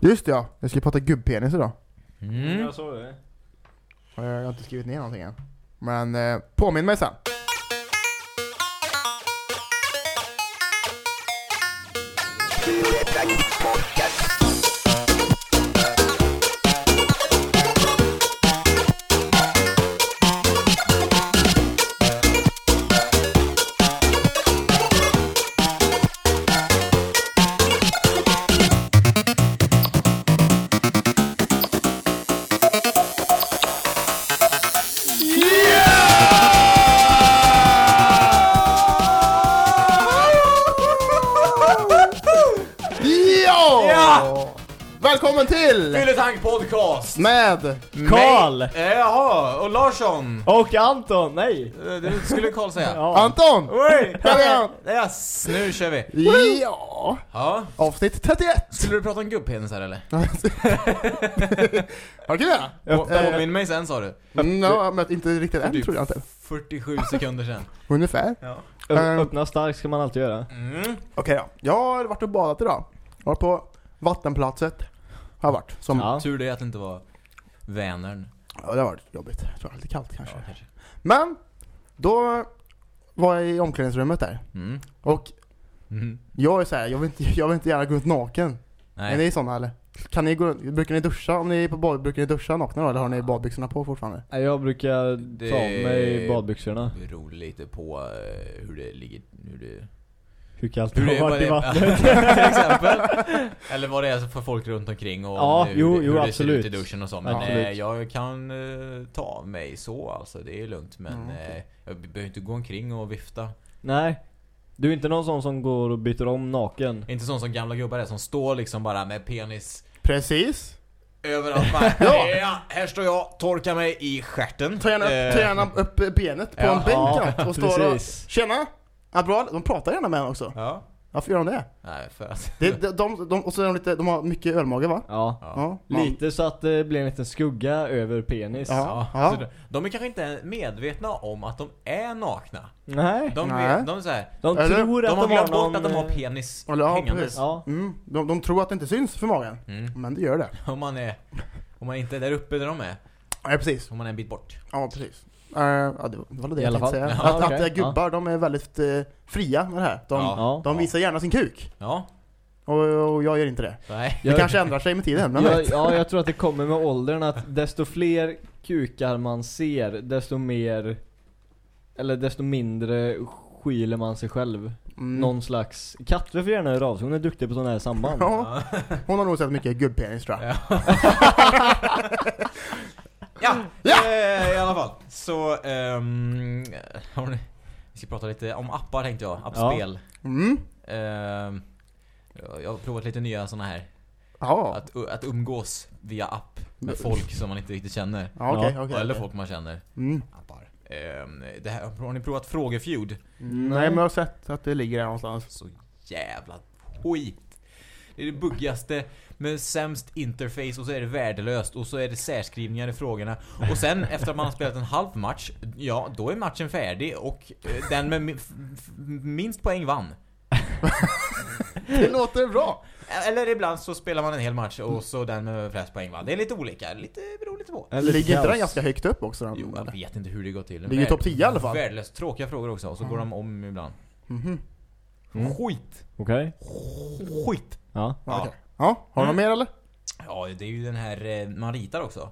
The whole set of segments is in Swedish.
Just det, ja, jag ska prata gubbpenis idag. Mm. Jag såg det. Och Jag har inte skrivit ner någonting än. Men eh, påminn mig sen. Ja! Podcast! Med Karl! Eh, Jaha, och Larsson! Och Anton, nej! Eh, Det skulle Karl säga. Ja. Anton! Oj! Yes, nu kör vi! Ja! Ja, Avsnitt 31! skulle du prata om gubbpenis här eller? Har du det? Ja, På- eh, Påminn mig sen sa du. Mm, ja, men inte riktigt än Typ tror jag inte. 47 sekunder sen. Ungefär. Ja. Ö- Eh. Öppna starkt ska man alltid göra. Mm. Okej då. Jag har varit och badat idag. Jag varit på vattenplatset. Har varit. Som, ja. Ja. Tur det att det inte var Vänern. det har varit jobbigt. Jag tror det var lite kallt kanske. Ja, kanske. Men, då var jag i omklädningsrummet där. Mm. Och Mm. jag är så här, jag vill inte, jag vill inte gärna gå ut naken. Nej. Är ni såna eller? Kan ni gå, brukar ni duscha om ni är på bad, brukar ni duscha nakna då eller har ni badbyxorna på fortfarande? Nej, Jag brukar Det- ta av mig badbyxorna. Det beror lite på eh, hur det ligger, hur det... Hur kallt det Hur det har varit i det- vattnet. till exempel. Eller vad det är för folk runt omkring och Ja, hur, jo, hur jo, det absolut. ser ut i duschen och så. Men Absolut. eh, jag kan eh, ta mig så alltså, det är lugnt. Men Mm, okej. eh, jag behöver inte gå omkring och vifta. Nej. Du är inte någon sån som går och byter om naken? Inte sån som gamla gubbar är som står liksom bara med penis Precis. överallt. Bara, Ja. ja. här står jag, torkar mig i stjärten. Ta gärna, Eh, ta gärna upp benet på ja. en bänk Ja, och står och. Tjena! Ja, bra, de pratar gärna med en också. Ja. Varför gör de det? Nej, för att... det de, de, de, och så är de lite, de har mycket ölmage va? Ja. Ja. Man- Lite så att det blir en liten skugga över penis. Ja. Ja. De, är kanske inte medvetna om att de är nakna. Nej. De, Nej. vet, de är så här, De Eller- tror att de har glömt någon... bort att de har penis Eller, ja, hängandes. Ja. Mm, de, de tror att det inte syns för magen. Mm. Men det gör det. Om man är om man inte är där uppe där de är, Ja, precis. om man är en bit bort. Ja, precis. Uh, ja, det var det, I jag tänkte säga. Ja, att, okej. att eh, gubbar, de är väldigt eh, fria med det här. De, Ja. Ja. de visar gärna sin kuk. Ja, Och, och jag gör inte det. nej. Det Jag- kanske ändrar sig med tiden, men jag, ja, jag tror att det kommer med åldern att desto fler kukar man ser, desto mer eller desto mindre skyler man sig själv. Mm. Någon slags Katve får gärna höra av sig, hon är duktig på sådana här samband. Ja, hon har nog sett mycket gubbpenis tror jag. Ja. ja, Ja! Eh, i alla fall. Så, ehm, har ni, vi ska prata lite om appar tänkte jag, appspel. Mm. Ehm, jag har provat lite nya såna här, Ja, att, att umgås via app med folk som man inte riktigt känner. ja okej, okej. Eller folk man känner. Mm. Appar. Ehm, det här, har ni provat Frågefeud? Nej men jag har sett att det ligger där någonstans. Så jävla skit. Det är det buggigaste med sämst interface och så är det värdelöst och så är det särskrivningar i frågorna. Och sen efter att man har spelat en halv match, ja då är matchen färdig och eh, den med minst poäng vann. Det låter bra! Eller ibland så spelar man en hel match och så den med flest poäng vann. Det är lite olika, lite beror lite på. Eller Ligger inte den ganska högt upp också? Den, Jo, jag eller? vet inte hur det går till. Ligger topp 10 i alla fall. Värdelöst tråkiga frågor också och så går de om ibland. Mhm. Mm. Skit! Okej. Skit! Ja. Ja, Ja. Ja, har du något Mm. mer eller? Ja, det är ju den här eh, man ritar också.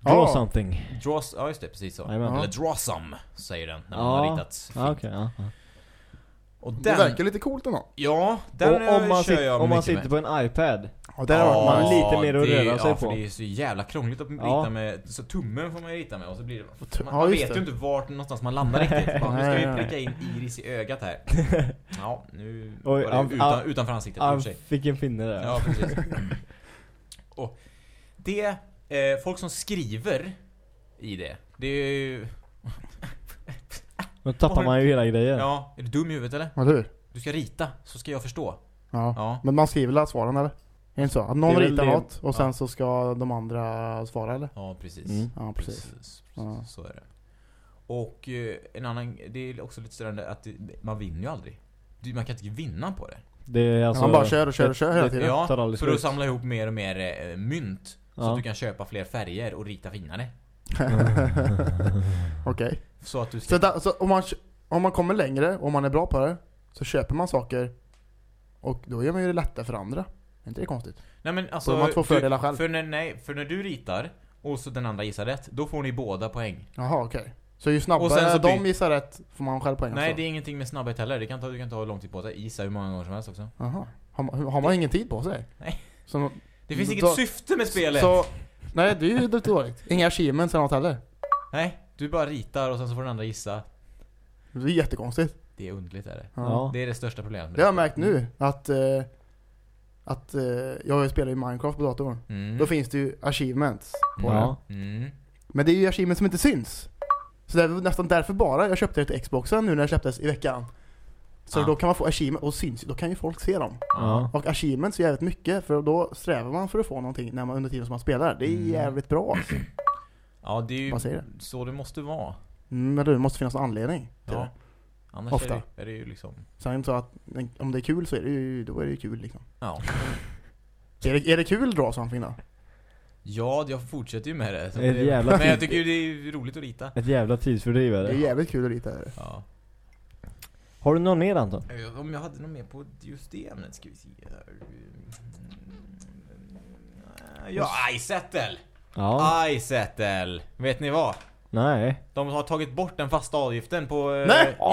Draw Ja. something. Draw, ja just det, precis så. Jajamän. Eller draw some, säger den när man Ja. har ritat. Ja, okej. ja, ja. Och Det den, verkar lite coolt ändå. ja, den Och om man, kör sit, jag om man sitter med. på en iPad. Ja, där har man man lite mer att det, röra sig ja, på. för det är så jävla krångligt att rita Ja. med, så tummen får man ju rita med och så blir det, man, ja, man vet det. ju inte vart någonstans man landar riktigt. Bara, nu ska vi pricka in iris i ögat här. Ja, nu Oj, var det han- utan, han- utanför ansiktet och Han för sig. fick en finne där. Ja, precis. Och det, eh, folk som skriver i det, det är ju, Då tappar man ju hela grejen. ja, är du dum i huvudet eller? Eller hur? Du ska rita, så ska jag förstå. Ja. Ja. Men man skriver väl svaren eller? Är det inte så? Att någon Det är väl ritar det. något och sen Ja. så ska de andra svara eller? Ja, precis. Mm. Ja, precis. Ja. Så är det. Och eh, en annan, det är också lite störande att det, man vinner ju aldrig. Du- Man kan inte vinna på det. Det är alltså... Han bara kör och kör och kör hela tiden. Ja, aldrig för att slut. samla ihop mer och mer eh, mynt. Så Ja. att du kan köpa fler färger och rita finare. Okej. Så att du ska... Så, där, så om, man, om man kommer längre och man är bra på det så köper man saker och då gör man ju det lättare för andra. Är inte det konstigt? Nej men alltså... Så man du- fördelar själv. För när, nej, för när du ritar och så den andra gissar rätt, då får ni båda poäng. Jaha, okej. Så ju snabbare Och sen så de gissar rätt får man själv poäng Nej, också? det är ingenting med snabbhet heller. Det kan ta, du kan ta lång tid på sig. Gissa hur många gånger som helst också. Jaha. Har man, har man ingen tid på sig? Nej. Så, Det finns Så- inget syfte med spelet. så, nej det är ju dåligt. Inga achievements eller något heller. Nej, du bara ritar och sen så får den andra gissa. Det är jättekonstigt. Det är underligt är det. Ja. Det är det största problemet Det har jag märkt nu, att, eh, att eh, jag spelar ju Minecraft på datorn. Mm. Då finns det ju achievements på Ja. det. Mm. Men det är ju achievements som inte syns. Så det är nästan därför bara jag köpte till Xboxen nu när det släpptes i veckan. Så då kan man få achievements, och syns då kan ju folk se dem. Ja. Och achievements är jävligt mycket, för då strävar man för att få någonting när man, under tiden som man spelar. Det är Mm. jävligt bra alltså. Ja, det är ju Vad säger så det måste vara. Mm, Men det måste finnas en anledning till Ja. det. Annars Ofta. Är, det, är det ju liksom... Sen så att om det är kul så är det ju, då är det ju kul liksom. Ja. Är det, är det kul dra something då? Ja, jag fortsätter ju med det. det jävla men jag tycker ju det är roligt att rita. Ett jävla tidsfördriv är Det är det. jävligt kul att rita. Är det. Ja. Har du någon mer Anton? Eh, Om jag hade något mer på just det ämnet ska vi se här. Mm, Ja, iSettle! Ja. iSettle! Vet ni vad? Nej. De har tagit bort den fasta avgiften på... eh, Nej! Jo!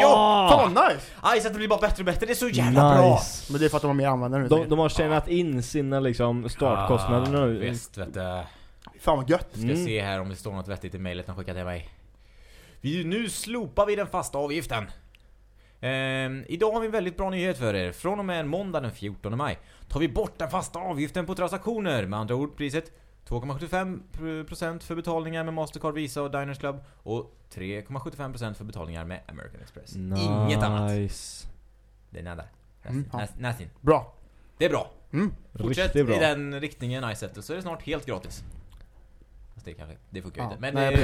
Fan vad nice! iSettle blir bara bättre och bättre, det är så jävla bra! Nice. Men det är för att de har mer användare nu. De, de har tjänat in sina liksom startkostnader Ah, nu. Visst vet du. Fan vad gött. Ska Mm. se här om det står något vettigt i mejlet de skickar till mig. Vi, nu slopar vi den fasta avgiften. Ehm, idag har vi en väldigt bra nyhet för er. Från och med måndag den 14 maj tar vi bort den fasta avgiften på transaktioner. Med andra ord priset 2,75% för betalningar med Mastercard, Visa och Diners Club och 3,75% för betalningar med American Express. Inget annat. Nice. Det är nada. Mm, ja. Nothing. Bra. Det är bra. Mm. Fortsätt bra. i den riktningen iSettle så är det snart helt gratis. Fast det kanske, det funkar ju Ja, inte. Men nej, det,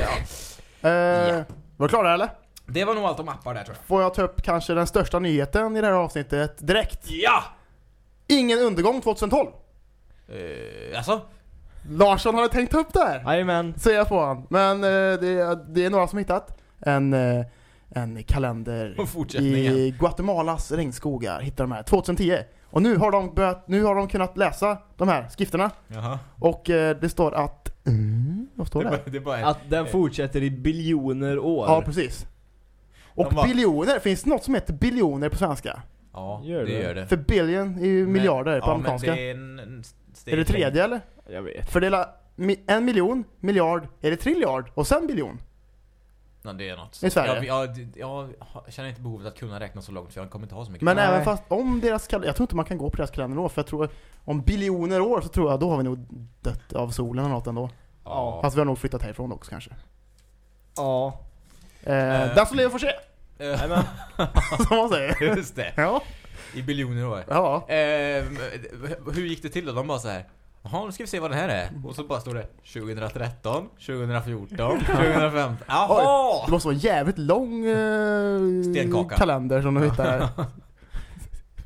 ja. Eh, Var du klara eller? Det var nog allt om appar där tror jag. Får jag ta upp kanske den största nyheten i det här avsnittet direkt? Ja! Ingen undergång 2012. Uh, alltså? Larsson hade tänkt upp det här. Jajamän. Säger jag på han. Men eh, det, är- det är några som hittat en, eh, en kalender i Guatemalas regnskogar. Hittar de här 2010. Och nu har de börjat, nu har de kunnat läsa de här skrifterna. Jaha. Och eh, det står att... Mm, vad står Det det? bara, det är bara Att den fortsätter i biljoner år. Ja, precis. Och bara- biljoner, finns det något som heter biljoner på svenska? Ja, Gör det det? gör det. För billion är ju Men- miljarder på ja, amerikanska. Men det är, en, en steg Är det tredje eller? Jag vet. Fördela en miljon, miljard, är det trilliard och sen biljon? Ja, det är något. I Sverige? Jag, jag, jag, jag känner inte behovet att kunna räkna så långt för jag kommer inte ha så mycket. Men Nej. även fast om deras kalender, jag tror inte man kan gå på deras kalender då, för jag tror om biljoner år så tror jag då har vi nog dött av solen eller något ändå. ja. Fast vi har nog flyttat härifrån också kanske. Ja. Eh, Eh. Den som lever får se, Jajamän. som man säger. Just det. Ja, I biljoner år. ja. Ehm, hur gick det till då? De bara så här. Jaha, nu ska vi se vad det här är. Och så bara står det 2013, 2014, 2015. Jaha! Det måste vara en jävligt lång eh, Stenkaka. kalender som de hittar här.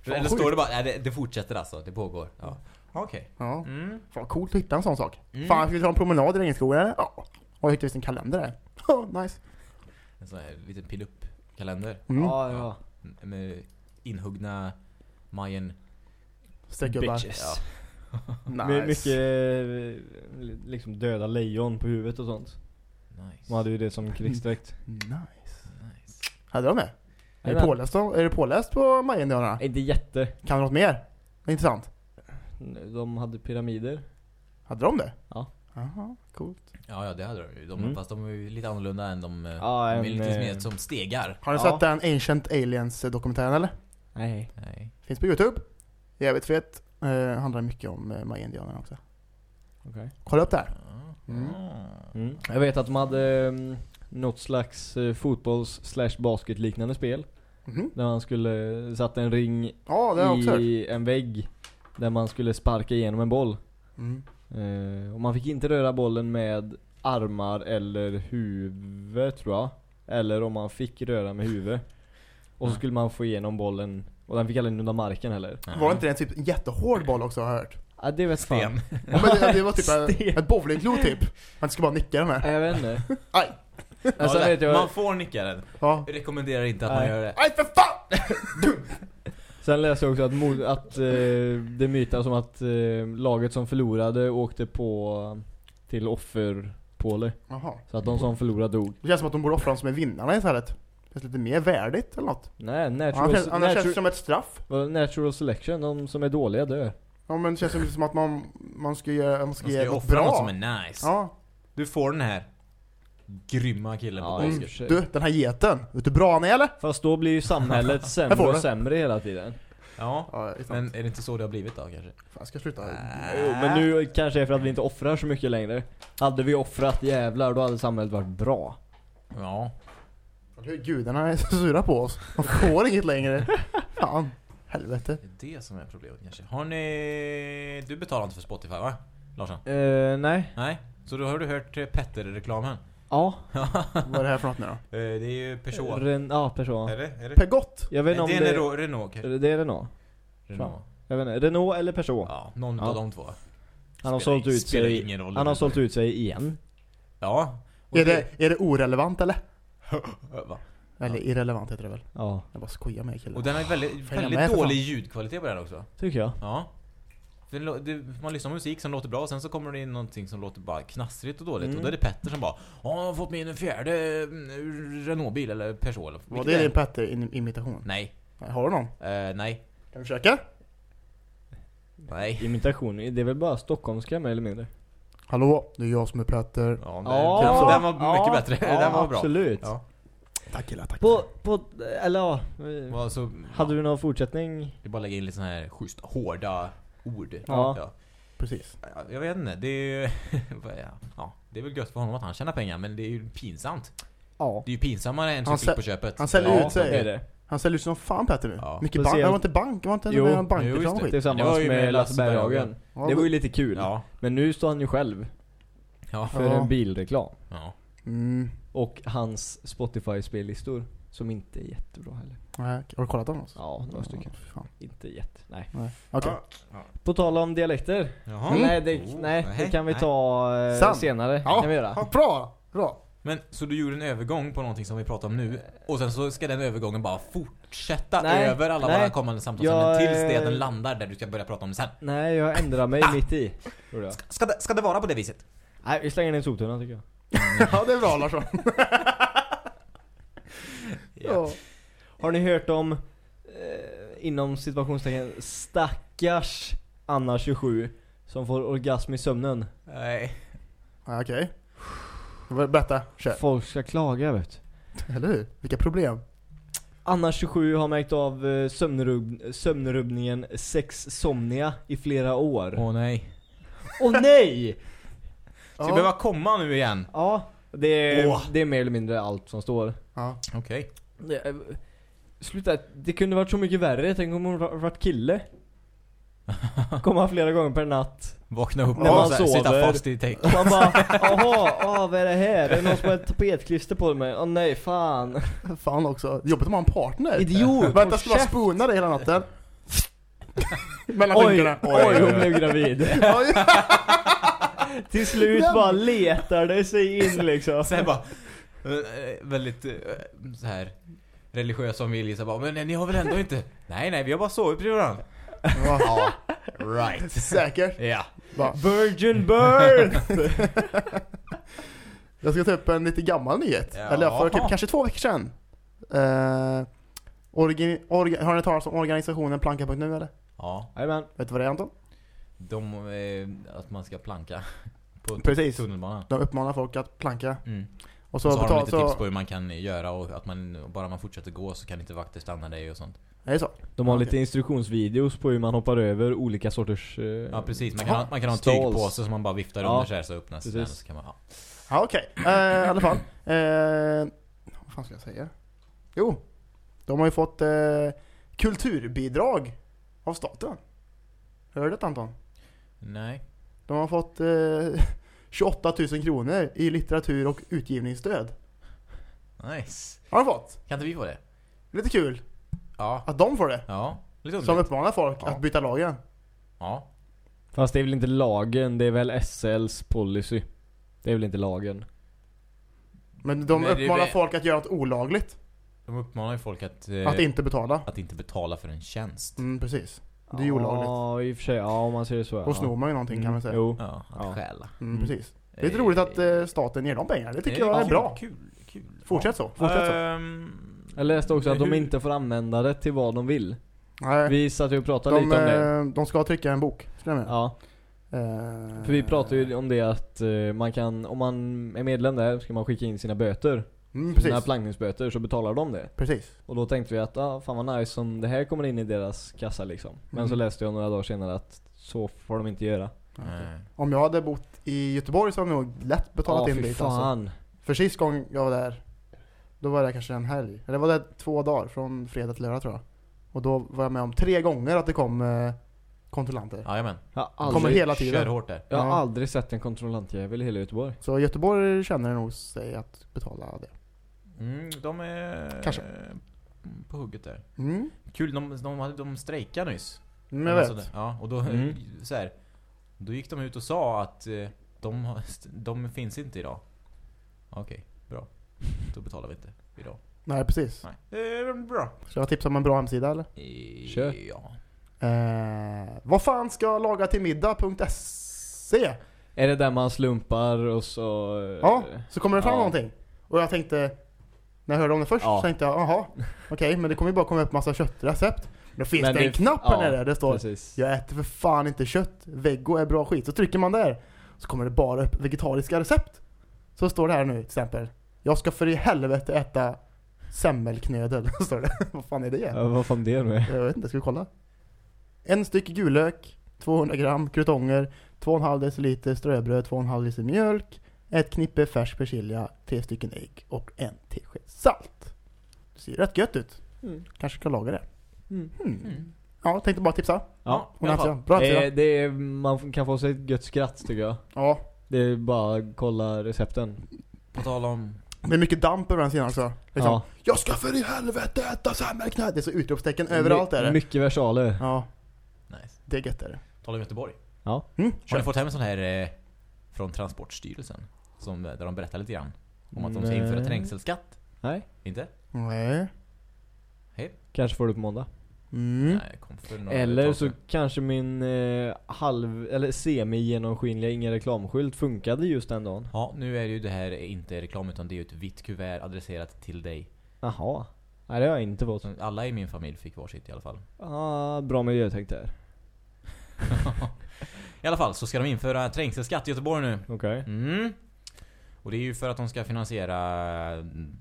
Eller står det bara, nej det, det fortsätter alltså, det pågår. Ja. Okej. Ja. Mm. Fan coolt att hitta en sån sak. Mm. Fan, ska vi ta en promenad i regnskogen eller? Ja. Och jag hittade visst en kalender där. Ja, nice. En sån här liten pill-up-kalender. Mm. Ja, ja. Med inhuggna. Streckgubbar. Bitches. Nice. Med mycket eh, liksom döda lejon på huvudet och sånt. Nice. De hade ju det som krigsdräkt. Nice. nice. Hade de det? Är det Jajamän. påläst, då? är det påläst på Majendianerna? Inte jätte. Kan du något mer? Intressant. De hade pyramider. Hade de det? Ja. Jaha, coolt. Ja, ja det hade de ju. De, Mm. Fast de är ju lite annorlunda än de... eh, Ja, de är en, lite eh, mer som stegar. Har ni Ja. sett den Ancient Aliens dokumentären eller? Nej. Nej. Finns på Youtube. Jävligt fet. Eh, handlar mycket om eh, Majendianerna också. Okej. Kolla upp det här. Mm. Mm. Jag vet att de hade um, något slags uh, fotbolls slash basket liknande spel. Mhm. Där man skulle satt en ring Ja, det har jag också hört. i en vägg. Där man skulle sparka igenom en boll. Mm. Eh, och man fick inte röra bollen med armar eller huvud tror jag. Eller om man fick röra med huvud. Och så skulle man få igenom bollen Och den fick aldrig nudda marken heller. Var inte det en typ jättehård boll också har jag hört? Ja, det vet fan. Sten. Ja, men det, det var typ Sten. ett, ett bowlingklo typ. Man ska bara nicka den här. Jag vet inte. Aj! Men sen vet jag, Man får nicka den. Ja. Jag rekommenderar inte att man Nej. gör det. Aj för fan! sen läste jag också att, mo- att eh, det mytas om att eh, laget som förlorade åkte på till offerpåle. Jaha. Så att de som förlorade dog. Det känns som att de borde offra dem som är vinnarna istället. Det känns lite mer värdigt eller något. Nej, Annars natural, känns, annars känns det som ett straff. natural selection, de som är dåliga dör. Ja men det känns som- som att man, man ska göra, man ska Man ska ge något offra bra. något som är nice. Ja. Du får den här grymma killen på Ja, basket. Du, den här geten. Vet du bra han är eller? Fast då blir ju samhället sämre och sämre hela tiden. Ja, Ja, är men är det inte så det har blivit då kanske? Fan, jag ska sluta. Jo, men nu kanske är för att vi inte offrar så mycket längre. Hade vi offrat jävlar, då hade samhället varit bra. Ja. Hur gudarna är så sura på oss. Man får inget längre. Fan. Helvete. Det är det som är problemet kanske. Har ni... Du betalar inte för Spotify va? Larsson? Eh, nej. Nej? Så då har du hört Petter-reklamen? Ja. Vad är det här för något nu då? Eh, Det är ju Peugeot. Ren, ja. Är det? Är det? Pegott? Jag vet inte om det det... är Renault, Renault kanske? Det är Renault. Renault. Jag vet inte. Renault eller Peugeot. Ja, någon Ja. av de två. Han har Spelar- sålt ut spelar sig... ingen roll. Han har sålt ut sig igen. Ja. Är det, är det orelevant eller? Va? Eller irrelevant heter det väl? Ja, Jag bara skojar med killen. Och den har väldigt, väldigt dålig ljudkvalitet på den också. tycker jag. Ja. Lå- det, man lyssnar på musik som låter bra och sen så kommer det in någonting som låter bara knastrigt och dåligt. Mm. Och då är det Petter som bara Ja, jag har fått med en fjärde mm, Renault-bil eller Peugeot Var det är din Petter-imitation? Nej. Har du någon? Eh, nej. Kan du försöka? Nej. Imitation, det är väl bara stockholmska mer eller mindre. Hallå, det är jag som är Petter. Ja, Ja, den, var ja, mycket bättre. Ja, den var bra. absolut. Ja. Tack killar, tack. På, på, eller ja. Alltså, Hade du någon fortsättning? Det är bara att lägga in lite såna här schysst hårda ord. Ja. Precis. Ja, Jag vet inte, det är ju... ja, det är väl gött för honom att han tjänar pengar, men det är ju pinsamt. Ja. Det är ju pinsammare än Han trafik sä- på köpet. han säljer Ja, ut sig. det är det. Han säljer ut som fan Petter nu. Ja. Mycket bank. Det var inte bank, var inte Jo, en jo, bankreklam just och det. skit. Det Tillsammans med med Lasse Berghagen. Berghagen. Ja, Det var ju lite kul. Ja. Men nu står han ju själv Ja. för Ja. en bilreklam. ja. Mm. Och hans Spotify-spellistor. Som inte är jättebra heller. Nej, Har du kollat dem också? Ja, några stycken. fan. Inte jätte, nej. Nej. Okej. På tal om dialekter. Jaha. Mm. Nej, det, Oh, nej, det nej, kan vi ta eh, Sen. senare. Ja. kan vi göra. Ja, bra! Bra. Men, så du gjorde en övergång på någonting som vi pratar om nu, och sen så ska den övergången bara fortsätta Nej, över alla nej. våra kommande samtal Jag, tills det eh, den landar där du ska börja prata om det sen. Nej, jag ändrar mig mitt i. Jag. Ska det, ska det vara på det viset? Nej, vi slänger i soptunnan tycker jag. Ja, det är bra Larsson. ja. Har ni hört om, eh, inom situationstecken, stackars Anna 27 som får orgasm i sömnen? Nej. Ja, Okej. Berätta, kör. Folk ska klaga vet du. Eller hur? Vilka problem? Anna 27 har märkt av eh, sömnrubb, sömnrubbningen sexsomnia i flera år. Åh nej. Åh nej! Ska vi behöva komma nu igen? Ja, det är, Åh. det är mer eller mindre allt som står. Ja. Okej. Det, eh, sluta, det kunde varit så mycket värre. Tänk om hon var- varit kille. Komma flera gånger per natt. Vakna upp När man här, sitta sover. fast i täck. Och man bara, jaha, ah, vad är det här? Det är någon som har ett tapetklister på mig. Åh nej, fan. Fan också. Jobbigt om man har en partner. Idiot! Vänta, ska käft. spoona dig hela natten? Mellan Oj, fingrarna. oj, hon blev gravid. Oj. Till slut bara letar det sig in liksom. Här bara, väldigt eh, så här religiös familj så bara, men ni har väl ändå inte? Nej nej, vi har bara sovit bredvid varandra. Ja, right. Säkert. Ja. Va? Virgin birth! Jag ska ta upp en lite gammal nyhet. Ja. Eller för typ, kanske två veckor sedan. Uh, orgi, orga, har ni talat om organisationen Planka.nu eller? Ja, Jajamän. Vet du vad det är Anton? de, eh, att man ska planka på Precis. tunnelbanan. De uppmanar folk att planka. Mm. Och så, Så, har de lite tips så på hur man kan göra och att man, bara man fortsätter gå så kan inte vakter stanna dig och sånt. är det så? De har Okej. lite instruktionsvideos på hur man hoppar över olika sorters... eh, Ja precis, man kan, ha, man kan ha en tygpåse som man bara viftar Ja, under så här så öppnas precis. den och så kan man, ja. Ja okej, Eh, i alla fall. Eh, vad fan ska jag säga? Jo, de har ju fått eh, kulturbidrag av staten. Hörde du det Anton? Nej. De har fått eh, 28 000 kronor i litteratur och utgivningsstöd. Nice. Har de fått? Kan inte vi få det? Lite kul. Ja. Att de får det. Ja. Lite Som underligt. uppmanar folk Ja. att byta lagen. Ja. Fast det är väl inte lagen, det är väl SLs policy. Det är väl inte lagen. Men de Men det är uppmanar väl- folk att göra något olagligt. De uppmanar ju folk att, eh, Att inte betala. att inte betala för en tjänst. Mm, precis. Det är ju olagligt. Ja, i och för sig. Ja, om man säger så. Då snor man ju någonting kan man säga. Jo. Ja, att Ja. stjäla. Mm, Mm. precis. Det är lite roligt att eh, staten ger dem pengar. Det tycker jag är kul, bra. Kul, kul. Fortsätt så. Fortsätt så. Ehm, Jag läste också att de hur- inte får använda det till vad de vill. Nej, Vi satt ju och pratade de, lite om det. eh, de ska trycka en bok. Skulle jag mena. Ja, Eh, för vi pratade ju om det att eh, man kan, om man är medlem där, ska man skicka in sina böter. Mm, Sina precis. plankningsböter, så betalar de det. Precis. Och då tänkte vi att, ah, fan vad nice om det här kommer in i deras kassa liksom. Men Mm. så läste jag några dagar senare att så får de inte göra. nej. Om jag hade bott i Göteborg så hade jag nog lätt betalat Ja, in dit alltså. fan. För sist gång jag var där, då var det kanske en helg. Eller var det två dagar, från fredag till lördag tror jag. Och då var jag med om tre gånger att det kom eh, kontrollanter. Jajamän. Jag har Kommer aldrig, hela Kör tiden. hårt där. jag har Ja. aldrig sett en kontrollantjävel i hela Göteborg. Så Göteborg känner nog sig att betala det. Mm, de är Kanske. på hugget där. Mm, Kul, de, de, de strejkade nyss. mm jag vet. Alltså, Ja, och då, Mm. så här, då gick de ut och sa att eh, de, de finns inte idag. Okej, bra. Då betalar vi inte idag. Nej precis. Nej. Är bra. Ska jag tipsa om en bra hemsida eller? Kör. Ja. Eh, vad fan ska jag laga till middag.se? Är det där man slumpar och så... eh, Ja, så kommer det fram Ja. någonting. Och jag tänkte, när jag hörde om det först, Ja. så tänkte jag, jaha, okej, men det kommer ju bara komma upp massa köttrecept. Då finns Men det en det- knapp här ja, nere, det står Precis. Jag äter för fan inte kött, veggo är bra skit. Så trycker man där, så kommer det bara upp vegetariska recept. Så står det här nu till exempel, jag ska för i helvete äta semmelknödel, står det. vad fan är det? Ja, vad fan det nu är? Jag vet inte, ska vi kolla? En styck gulök, 200 gram krutonger, 2,5 deciliter ströbröd, 2,5 liter mjölk, ett knippe färsk persilja, tre stycken ägg och en tesked salt. Det ser rätt gött ut. Mm. Kanske ska laga det. Mm. Hmm. Mm. Ja, tänkte bara tipsa. Ja. fall. hemsida. Bra. Eh, det är, man kan få sig ett gött skratt tycker jag. Ja, Det är bara att kolla recepten. På tal om... det är mycket damp över den sidan också. Liksom, Ja. Jag ska för i helvete äta semmelknödel! Det är så utropstecken överallt är det. Mycket versaler. Ja, Nice. det är gött är det. Tal om Göteborg. Ja. Mm, Har ni fått hem en sån här eh, från Transportstyrelsen? Som, där de berättar lite grann. Om att de ska införa trängselskatt. Nej. Inte? Nej. Kanske får du på måndag. Mm. Nej, det kom för några Eller så kanske min eh, halv, eller semi-genomskinliga ingen reklamskylt funkade just den dagen. Ja, nu är ju det här inte reklam utan det är ju ett vitt kuvert adresserat till dig. Jaha. Nej det har jag inte fått. Alla i min familj fick varsitt i alla fall. Ah, bra miljötänk där. I alla fall så ska de införa trängselskatt i Göteborg nu. Okej. Mm. Och det är ju för att de ska finansiera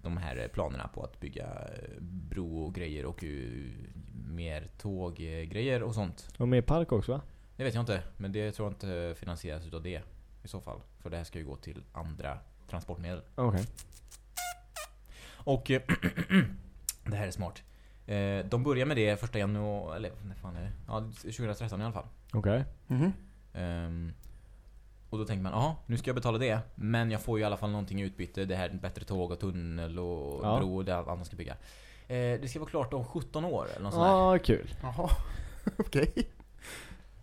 de här planerna på att bygga eh, bro och grejer och eh, mer tåggrejer och sånt. Och med park också va? Det vet jag inte, men det tror jag inte finansieras utav det i så fall. För det här ska ju gå till andra transportmedel. Okej. Och eh, det här är smart. Eh, De börjar med det första januari, eller när fan är det? Ja, 2013 i alla fall. Okej. Mhm. Ehm, och då tänker man, ja nu ska jag betala det. Men jag får ju i alla fall någonting i utbyte. Det här är bättre tåg och tunnel och Ja. bro och det allt annat ska bygga. Eh, det ska vara klart om 17 år eller något sånt. Ah, kul. Jaha. Okej.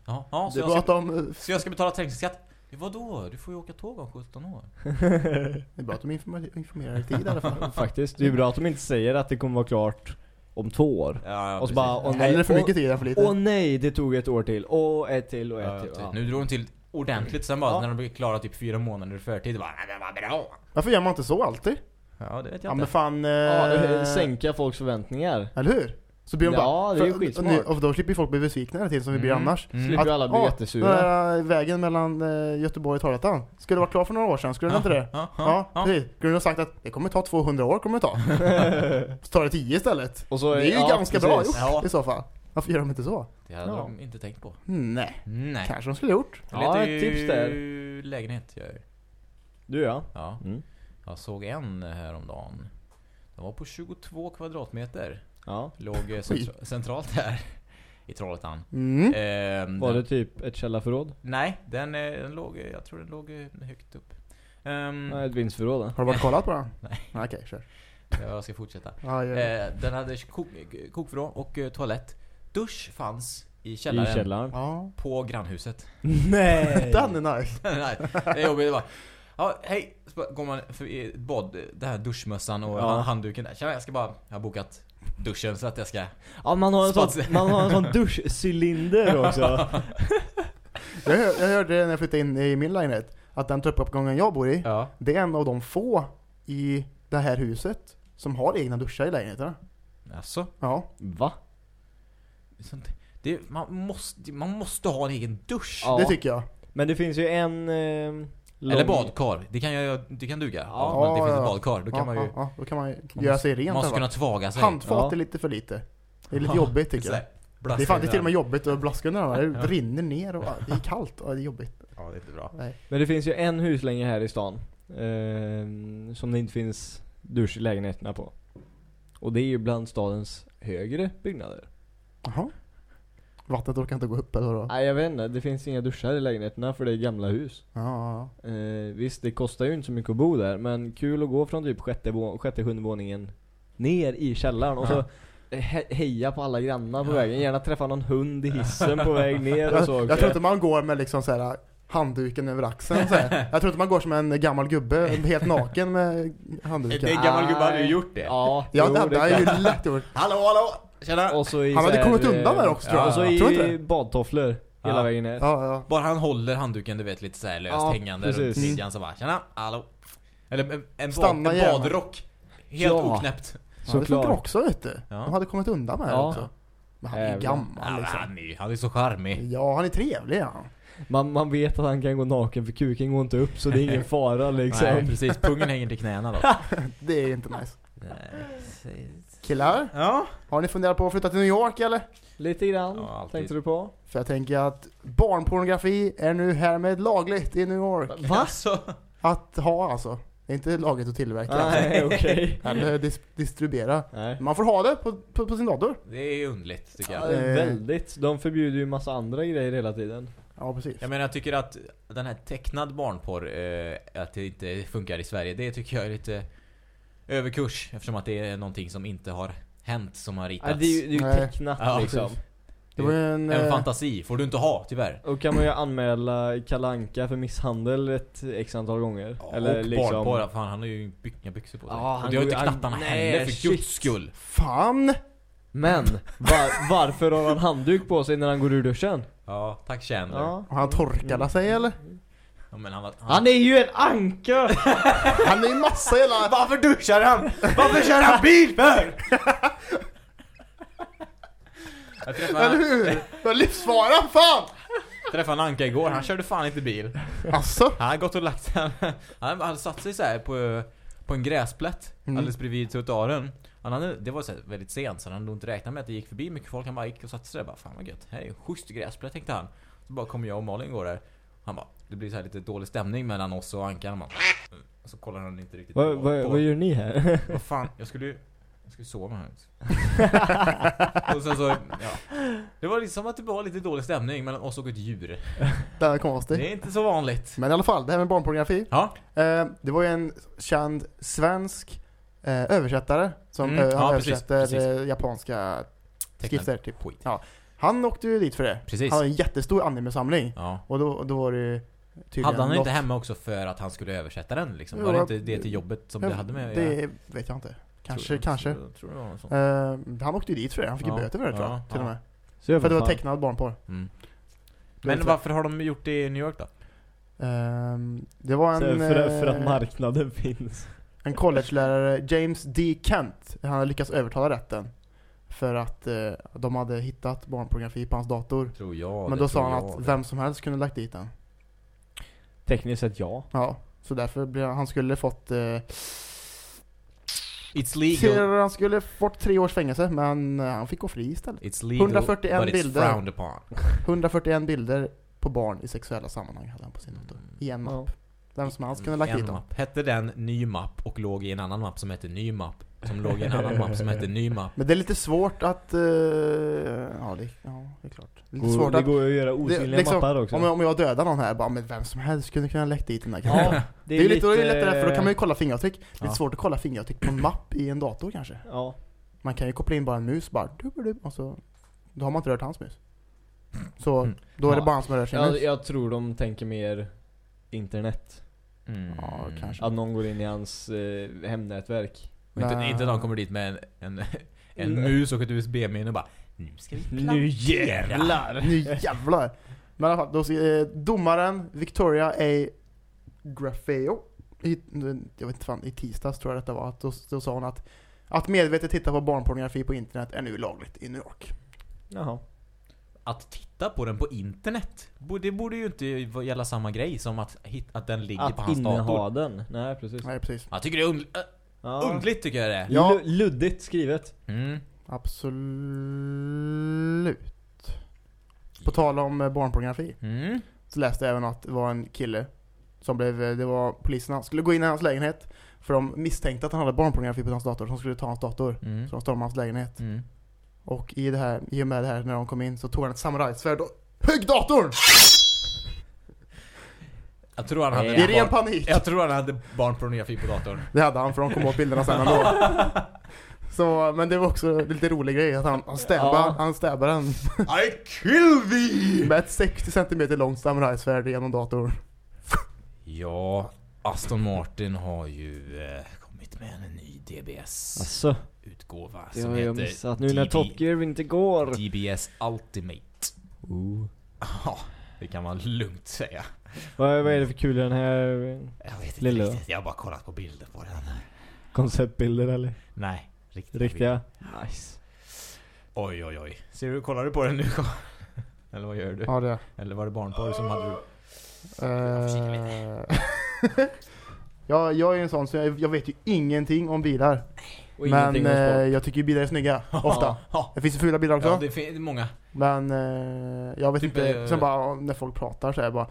Ja, ja, så, jag ska, att de... så jag ska betala trängselskatt? Vadå? Du får ju åka tåg om 17 år. Det är bra att de informerar, informerar i tid i alla fall. Faktiskt. Det är bra att de inte säger att det kommer vara klart om två år. Ja, Och så bara, åh nej, för mycket tid än för lite. Åh nej, det tog ett år till. Åh, ett till och ett Ja, till. typ. Ja. Nu drog de till ordentligt sen bara Ja. när de blev klara typ fyra månader i förtid. Bara, nej, men vad bra. Varför gör man inte så alltid? Ja, det vet jag Ja men inte. fan... Eh, Ja, det sänka folks förväntningar. Eller hur? Så blir de Ja, bara... det är ju för- skitsmart. nu- Och då slipper folk bli besvikna hela tiden som vi blir Mm. annars. Mm. Slipper alla bli ja, jättesura. Den vägen mellan eh, Göteborg och Trollhättan. Skulle vara klar för några år sedan, skulle den inte det? Ja, Ja, ja, precis. Skulle du ha sagt att det kommer ta 200 år kommer det ta. Så tar det 10 istället. Och så Det är ju ja, ganska bra precis. gjort Ja. i så fall. Varför gör de inte så? Det hade Ja. de inte tänkt på. Nej, Nej. kanske de skulle gjort. Jag Ja, letar ett tips där. lägenhet jag är. Du ja. Ja. Mm. Jag såg en häromdagen. Den var på 22 kvadratmeter. Ja. Låg eh, centra- centralt där i Trollhättan. Mm. Ehm, Var den, det typ ett källarförråd? Nej, den, eh, den låg, eh, jag tror den låg eh, högt upp. Ehm, Nej, ett vindsförråd då? Har du varit och kollat på den? Nej. Okej, kör. Jag ska fortsätta. Ja, ja. Eh, den hade kok kokvrå och eh, toalett. Dusch fanns i I källaren. källaren. ja. På grannhuset. Nej! Den är nice. Nej, det är jobbigt. Det bara, ja, hej. Så går man förbi bad, det här duschmössan och Ja. handduken där. Tjena, jag ska bara, jag har bokat duschen så att jag ska... Ja, man har en sån, man har en sån duschcylinder också. Jag, hör, jag hörde när jag flyttade in i min lägenhet att den trappuppgången jag bor i, Ja. det är en av de få i det här huset som har egna duschar i lägenheterna. Alltså, Ja. Va? Sånt, det, man, måste, man måste ha en egen dusch. Ja. Det tycker jag. Men det finns ju en... Eh, lång- Eller badkar. Det kan, jag, det kan duga. Ja, Ja, men det finns ja. ett badkar. Då kan ja, man ju... då kan man ju göra sig rent. Man måste där, kunna va? tvaga sig. Handfat är lite för lite. Det är lite jobbigt tycker jag. Det är, fan, det är till och med jobbigt att blaska under den. Det Ja. rinner ner och det är kallt och det är jobbigt. Ja, det är inte bra. Nej. Men det finns ju en huslänge här i stan. Eh, som det inte finns dusch i lägenheterna på. Och det är ju bland stadens högre byggnader. Jaha. Vattnet orkar inte gå upp eller vadå? Nej jag vet inte, det finns inga duschar i lägenheterna för det är gamla hus. Ja, ja, ja. Eh, visst, det kostar ju inte så mycket att bo där, men kul att gå från typ sjätte, sjätte sjunde våningen ner i källaren och så he- heja på alla grannar på vägen. Gärna träffa någon hund i hissen på väg ner och så Jag, jag tror inte man går med liksom så här handduken över axeln så här. Jag tror inte man går som en gammal gubbe, helt naken med handduken. En gammal gubbe hade ju gjort det. Ja, Ja, jo, det, det är kan- ju lätt gjort. Hallå, hallå! Tjena! Och så i Han hade så här, kommit undan eh, där också, tror jag. Och så Tror du inte i det? badtofflor hela Ja. vägen ner. Ja, ja. Bara han håller handduken, du vet, lite såhär löst Ja, hängande precis. runt midjan så bara Tjena, hallå? Eller en, en, bad, Stanna en gärna. badrock. Helt Ja. oknäppt. ja det funkar Såklart. också vet du. Ja. De hade kommit undan med det Ja. också. Men han är Jävlar. gammal Ja, liksom. han, är, han är så charmig. Ja, han är trevlig ja. Man, man vet att han kan gå naken för kuken går inte upp så det är ingen fara liksom. Nej, precis. Pungen hänger till knäna då. Det är inte nice. Nej. Killar, Ja. har ni funderat på att flytta till New York eller? Lite grann, Ja, tänkte du på? För jag tänker att barnpornografi är nu härmed lagligt i New York. Va? Alltså. Att ha alltså. Det är inte lagligt att tillverka. Nej, okej. Eller dis distribuera. Nej. Man får ha det på, på, på sin dator. Det är underligt tycker Ja, jag. det är Eh. väldigt. De förbjuder ju massa andra grejer hela tiden. Ja, precis. Jag menar jag tycker att den här tecknad barnporr, eh, att det inte funkar i Sverige, det tycker jag är lite överkurs. Eftersom att det är någonting som inte har hänt, som har ritats. Ja, det är ju, det är ju tecknat Ja, liksom. Det var ju en... En eh, fantasi får du inte ha, tyvärr. Och kan man ju anmäla Kalanka för misshandel ett x antal gånger. Eller och liksom... barnporr, fan han har ju inga byxor på sig. Ja, och han det har går inte ju- knattarna han- heller nej, för shit. guds skull. Fan! Men, var, varför har han handduk på sig när han går ur duschen? Ja, tack Chandler. Ja. Ja. Har han torkat sig eller? Men han, var- han, Han är ju en anka! Han är ju massa hela... Varför duschar han? Varför kör han bil för? Jag träffade, Eller hur? Det var livsfara, fan! träffade en Anka igår, han körde fan inte bil. Alltså? Han hade gått och lagt sig, han hade satt sig så här på, på en gräsplätt Mm. alldeles bredvid trottoaren. Han hade, det var så väldigt sent så han hade inte räknat med att det gick förbi mycket folk. Han bara gick och satte sig där bara, fan vad gött. Här är en schysst gräsplätt tänkte han. Så bara kom jag och Malin går där. Han bara, det blir så här lite dålig stämning mellan oss och Anka. Han bara, "Mm." och så kollar han inte riktigt vad, vad, på. vad gör ni här? Vad fan, jag skulle ju jag skulle sova här. och sen så, ja. Det var liksom att det var lite dålig stämning mellan oss och ett djur. Det är konstigt. Det är inte så vanligt. Men i alla fall, det här med barnpornografi. Ja, Eh, det var ju en känd svensk eh, översättare som Mm, eh, ja, precis, översätter precis. Eh, japanska skisser typ. skit. Han åkte ju dit för det. Precis. Han har en jättestor animesamling. Ja. Och då, då var det ju Hade han något- inte hemma också för att han skulle översätta den liksom? Jo, Var det jag- inte det till jobbet som Ja, det hade med Det göra? vet jag inte. Kanske, Tror- kanske. Tror, sånt. Eh, han åkte ju dit för det. Han fick ju Ja, böter för det tror jag. ja, Till och ja. med. Så jag För att det var tecknad barnporr. Mm. Men varför har de gjort det i New York då? Ehm, det var Så en, för, för att eh, marknaden finns. en college-lärare, James D. Kent. Han hade lyckats övertala rätten. För att eh, de hade hittat barnpornografi på hans dator. Tror jag. Men då sa han jag att det. vem som helst kunde lagt dit den. Tekniskt sett ja. Ja, så därför blev han skulle fått eh, It's legal. han skulle fått tre års fängelse men eh, han fick gå fri istället. It's legal, 141 but it's bilder. frowned upon. 141 bilder på barn i sexuella sammanhang hade han på sin dator. I en mapp. Vem som helst kunde lagt dit dem. Hette den ny mapp och låg i en annan mapp som hette ny mapp. Som låg i en annan mapp som hette ny mapp. Men det är lite svårt att... eh, ja, det, ja, det är klart. Det är lite svårt det att... går att göra osynliga det, liksom, mappar också. om, jag, om jag dödar någon här, bara, men vem som helst skulle kunna läcka dit den där Ja, kameran. det, är lite, då är det lättare, för då kan man ju kolla fingeravtryck. Det är Ja. lite svårt att kolla fingeravtryck på en mapp i en dator kanske. Ja. Man kan ju koppla in bara en mus, bara du, du, och så... Då har man inte rört hans mus. Så Mm. då är det Ja. bara han som rör sin Jag, mus. jag tror de tänker mer internet. Mm. Ja, kanske. Att någon går in i hans eh, hemnätverk. Och inte, inte de kommer dit med en, en, en mus och ett USB-minne och bara Nu ska vi plantera. Nu jävlar! Nu jävlar! Men i alla fall, då, ska- eh, domaren Victoria A. Grafeo i, jag vet inte fan, i tisdags tror jag detta var, att då, då sa hon att att medvetet titta på barnpornografi på internet är nu lagligt i New York. Jaha. Att titta på den på internet. Bo- Det borde ju inte gälla samma grej som att, hit, att den ligger på Att hans inneha dator. den. Nej, precis. Nej precis. Jag tycker det är äh, Ja. undligt tycker jag det är. Ja. Lu- Luddigt skrivet. Mm. Absolut. På tal om eh, barnpornografi Mm. så läste jag även att det var en kille som blev, eh, det var poliserna, skulle gå in i hans lägenhet för de misstänkte att han hade barnpornografi på hans dator, så de skulle ta hans dator. Mm. Så de stormade hans lägenhet. Mm. Och i, det här, i och med det här, när de kom in, så tog han ett samurajsvärd och högg datorn! Jag tror han hade. I ren panik! Jag tror han hade barnpornografi på datorn. Det hade han, för de kom åt bilderna sen ändå. Så, men det var också en lite rolig grej att han, han stäbbar, Ja. han stäbbar den I kill thee! med ett 60 cm långt samurajsvärd genom datorn. Ja, Aston Martin har ju eh, kommit med en ny DBS-utgåva Alltså, det som har jag heter missat nu när Top Gear inte går. DBS Ultimate. Ooh. Ja, det kan man lugnt säga. Vad, vad är det för kul i den här Jag vet inte Lilla. riktigt, jag har bara kollat på bilder på den. konceptbilder eller? Nej, riktigt. Riktiga? Nice. Oj, oj, oj. Ser du, kollar du på den nu? Eller vad gör du? Ja det. Eller var det barnporr som hade du? Uh, ja, jag är en sån så jag, jag vet ju ingenting om bilar. Och Men eh, jag tycker ju bilar är snygga, ofta. Ja, Det finns ju fula bilar också. ja det finns många. Men eh, jag vet Typ, inte, eh, sen bara när folk pratar så är jag bara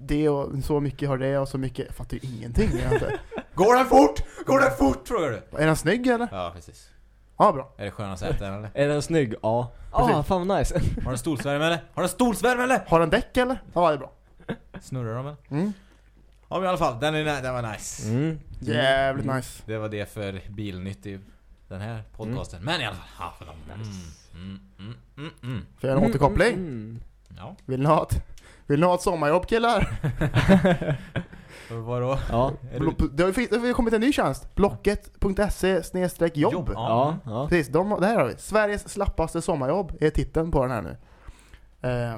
Det och så mycket har det och så mycket, jag fattar ju ingenting egentligen. Går den fort? Går den fort tror du? Är den snygg eller? Ja, precis. Ja bra. Är det sköna säten eller? Är den snygg? Ja. Precis. Ah, fan vad nice. Har den stolsvärme eller? Har den stolsvärme eller? Har den däck eller? Ja det är bra. Snurrar de eller? Mm. Ja men i alla fall, den, är, den var nice. Mm. Jävligt Mm. nice. Det var det för bilnytt i den här podcasten. Men i alla fall, ja, för de, mm, mm, mm, mm, mm. Får jag en återkoppling? Mm. Ja, Vill ni ha ett, vill ni ha ett sommarjobb killar? vadå? Ja. Är du, Blo- Det har ju det har ju kommit en ny tjänst. Blocket.se snedstreck jobb. Jobb, Ja. ja. Precis, de, det här har vi. Sveriges slappaste sommarjobb är titeln på den här nu. Eh,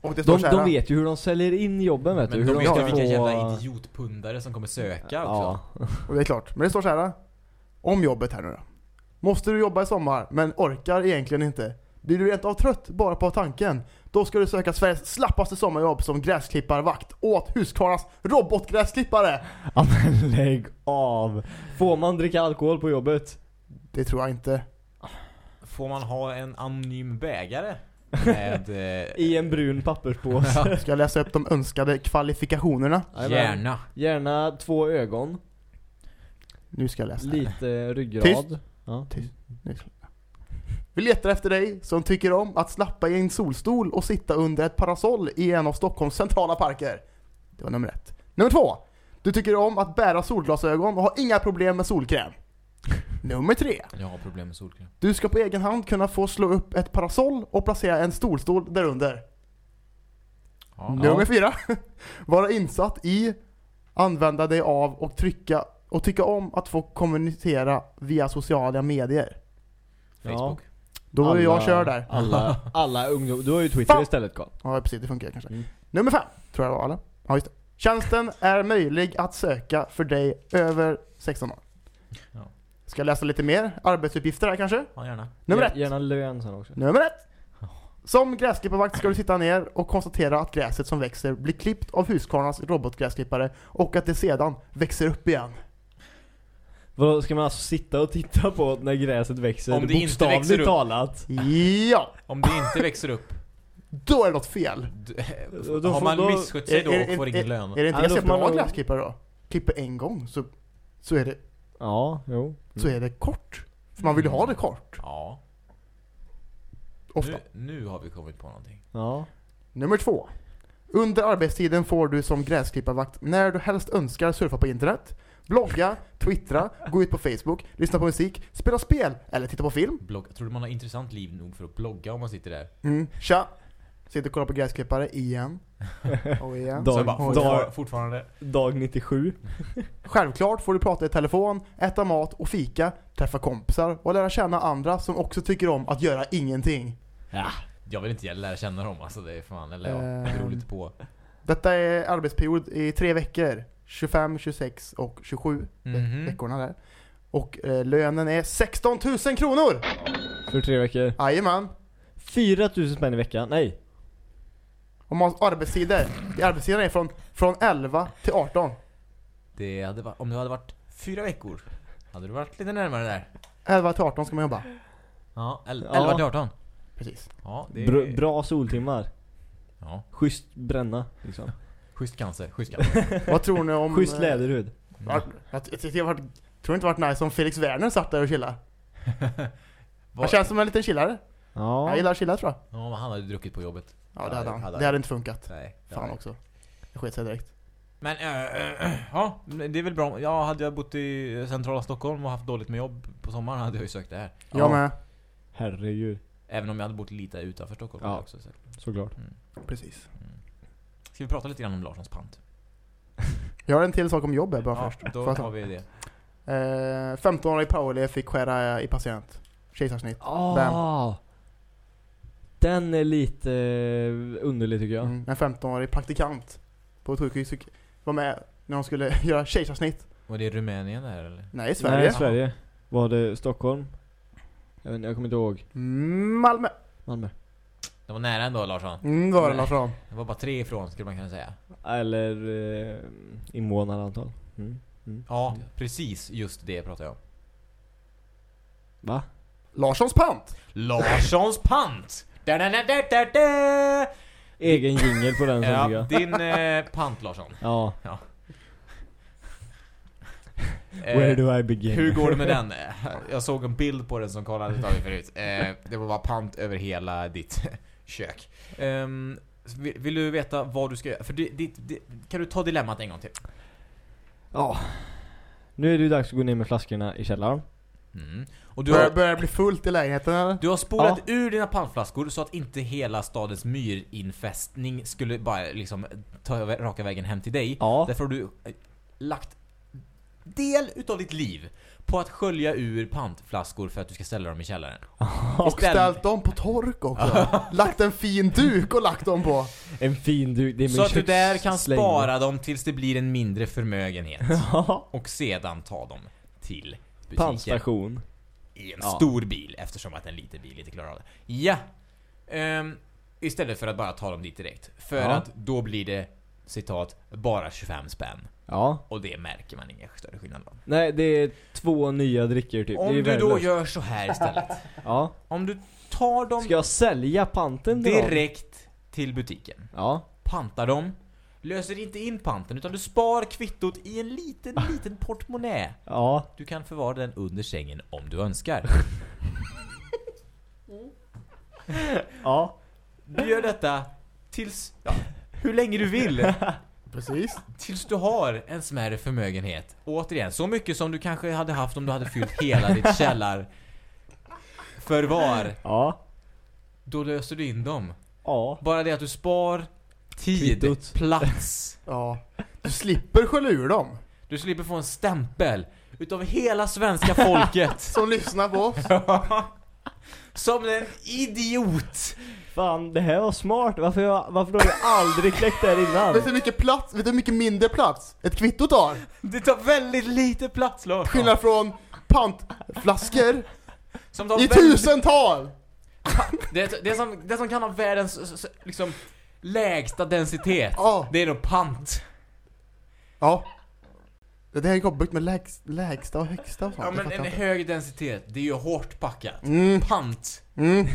och det står De, så här, de vet ju hur de säljer in jobben vet men du. de Hur vet ju ska vilka få- jävla idiotpundare som kommer söka också. Ja. Och det är klart. Men det står så här. Om jobbet här nu då. Måste du jobba i sommar, men orkar egentligen inte. Blir du rent av trött bara på tanken? Då ska du söka Sveriges slappaste sommarjobb som gräsklipparvakt åt Husqvarnas robotgräsklippare! ja men lägg av. Får man dricka alkohol på jobbet? Det tror jag inte. Får man ha en anonym bägare? Med eh, I en brun papperspåse. Ska jag läsa upp de önskade kvalifikationerna? Gärna. Gärna två ögon. Nu ska jag läsa. här. Lite ryggrad. Tyst. Ja. Nu ska- Vi letar efter dig som tycker om att slappa i en solstol och sitta under ett parasoll i en av Stockholms centrala parker. Det var nummer ett. Nummer två. Du tycker om att bära solglasögon och har inga problem med solkräm. Nummer tre. Jag har problem med solkräm. Du ska på egen hand kunna få slå upp ett parasoll och placera en stolstol därunder. Ja. Nummer fyra. Vara insatt i, använda dig av och trycka och tycka om att få kommunicera via sociala medier. Facebook. Då är jag Alla- kör där. Alla, alla ungdomar. Du har ju Twitter Fan. istället Carl. Ja precis, det funkar kanske. Mm. Nummer fem, tror jag det var eller? Ja just det. Tjänsten är möjlig att söka för dig över 16 år. Ja. Ska jag läsa lite mer arbetsuppgifter här kanske? Ja, gärna. Nummer ett. Gärna lön sen också. Nummer ett. Som gräsklipparvakt ska du sitta ner och konstatera att gräset som växer blir klippt av Husqvarnas robotgräsklippare och att det sedan växer upp igen. Vadå, ska man alltså sitta och titta på när gräset växer? Om det inte växer upp. talat. Ja! Om det inte växer upp, Då är det något fel. d- Då har får- man då- misskött sig då och får är- ingen lön. Är det inte Ja, då ganska får man bra nog- gräsklippare då? Klipper en gång så, så är det... Ja, jo. Så är det kort. För man vill ju ha det kort. Ja. Ofta. Nu, nu har vi kommit på någonting. Ja. Nummer två. Under arbetstiden får du som gräsklipparvakt när du helst önskar surfa på internet, blogga, twittra, gå ut på Facebook, lyssna på musik, spela spel eller titta på film. Blogg. Tror du man har intressant liv nog för att blogga om man sitter där? Mm. Tja! Sitter och kollar på gräsklippare igen. Och igen. Dag- Så jag Oj. fortfar- fortfarande. Dag 97. Självklart får du prata i telefon, äta mat och fika, träffa kompisar och lära känna andra som också tycker om att göra ingenting. Ja. Jag vill inte lära känna dem alltså, det är fan, eller ja, det Ehm. beror lite på. Detta är arbetsperiod i tre veckor. 25, 26 och 27 ve- Mhm. veckorna där. Och eh, lönen är 16 000 kronor! För tre veckor. Jajamän. 4000 spänn i veckan. Nej. Om man har arbetstider. Det arbetstiden är från, från 11 till 18. Det hade varit, om det hade varit fyra veckor, hade du varit lite närmare där. 11 till 18 ska man jobba. Ja, el- Ja. 11 till 18. Precis. Ja, det är... Br- bra soltimmar. Ja, Schysst bränna liksom. schysst cancer, schysst cancer. Vad tror ni om... Schysst eh, läderhud. Jag, tror inte det varit nice om Felix Werner satt där och chillade. Han Vad- känns som en liten chillare. Ja. Jag gillar att chilla tror jag. Ja, men han hade druckit på jobbet. Ja det hade han. Det hade inte funkat. Nej. det Fan hade- också. Det sket sig direkt. Men, äh, äh, ja, det är väl bra. Ja, hade jag bott i centrala Stockholm och haft dåligt med jobb på sommaren hade jag ju sökt det här. Jag Ja. med. Herregud. Även om jag hade bott lite utanför Stockholm. Ja. Också, så. Såklart. Precis. Ska vi prata lite grann om Larssons pant? Jag har en till sak om jobbet bara ja, först. då Får jag ta? tar vi det. Eh, 15-årig Pauli fick skära i patient. Kejsarsnitt. Ah. Den är lite eh, underlig tycker jag. Mm, en 15-årig praktikant på ett sjukhus vara med när de skulle göra kejsarsnitt. Var det Rumänien där eller? Nej, i Sverige. Nej, Sverige. Var det Stockholm? Jag, vet, inte, jag kommer inte ihåg. Malmö. Malmö. Det var nära ändå Larsson. Mm, det var det. Larsson. Det var bara tre ifrån skulle man kunna säga. Eller eh, invånarantal. Mm. Mm. Ja, precis just det pratar jag om. Va? Larssons pant! Larssons pant! Da, da, da, da. Egen jingel på den tycker Ja, jag. din eh, pant Larsson. Ja. Eh, Where do I begin? Hur går det med den? Jag såg en bild på den som Karl hade tagit förut. Eh, det var bara pant över hela ditt kök. Ehm, vill, du veta vad du ska göra? För det, kan du ta dilemmat en gång till? Ja. Nu är det ju dags att gå ner med flaskorna i källaren. Mm. Och du Börjar, har, börjar bli fullt i lägenheten eller? du har spolat ur dina pantflaskor så att inte hela stadens myrinfästning skulle bara liksom ta raka vägen hem till dig. Ja. Därför har du eh, lagt del utav ditt liv på att skölja ur pantflaskor för att du ska ställa dem i källaren. Och Istället- ställt dem på tork också. lagt en fin duk och lagt dem på. En fin duk. Det är min Så att du där kan spara dem tills det blir en mindre förmögenhet. Ja. Och sedan ta dem till butiken Pantstation. i en Ja. stor bil eftersom att en liten bil inte klarar av det. Ja! Ehm, istället för att bara ta dem dit direkt. För Ja. att då blir det citat bara 25 spänn. Ja. Och det märker man ingen större skillnad av. Nej, det är två nya drickor typ. Om du då värdelöst. gör så här istället. Ja. Om du tar dem Ska jag sälja panten någon? direkt till butiken. Ja. Pantar dem. Löser inte in panten utan du spar kvittot i en liten, liten portmonnä. Ja. Du kan förvara den under sängen om du önskar. Ja. Du gör detta tills, ja, hur länge du vill. Precis. Tills du har en smärre förmögenhet. Återigen, så mycket som du kanske hade haft om du hade fyllt hela ditt källar förvar. Ja. Då löser du in dem. Ja. Bara det att du spar tid, Kvittot. plats. Ja. Du slipper skölja ur dem. Du slipper få en stämpel utav hela svenska folket. Som lyssnar på oss. Som en idiot. Fan, det här var smart. Varför, jag, varför har jag aldrig kläckt det här innan? Vet du hur mycket plats, vet du hur mycket mindre plats ett kvitto tar? Det tar väldigt lite plats Lars. Skillnad från pantflaskor Som tar i väldigt- tusental! Det, det, som, det som kan ha världens liksom lägsta densitet. Ja. Det är då pant. Ja. Det här är kopplat med lägst, lägsta och högsta och sånt. Ja men en inte. hög densitet, det är ju hårt packat. Mm, Pant, mm,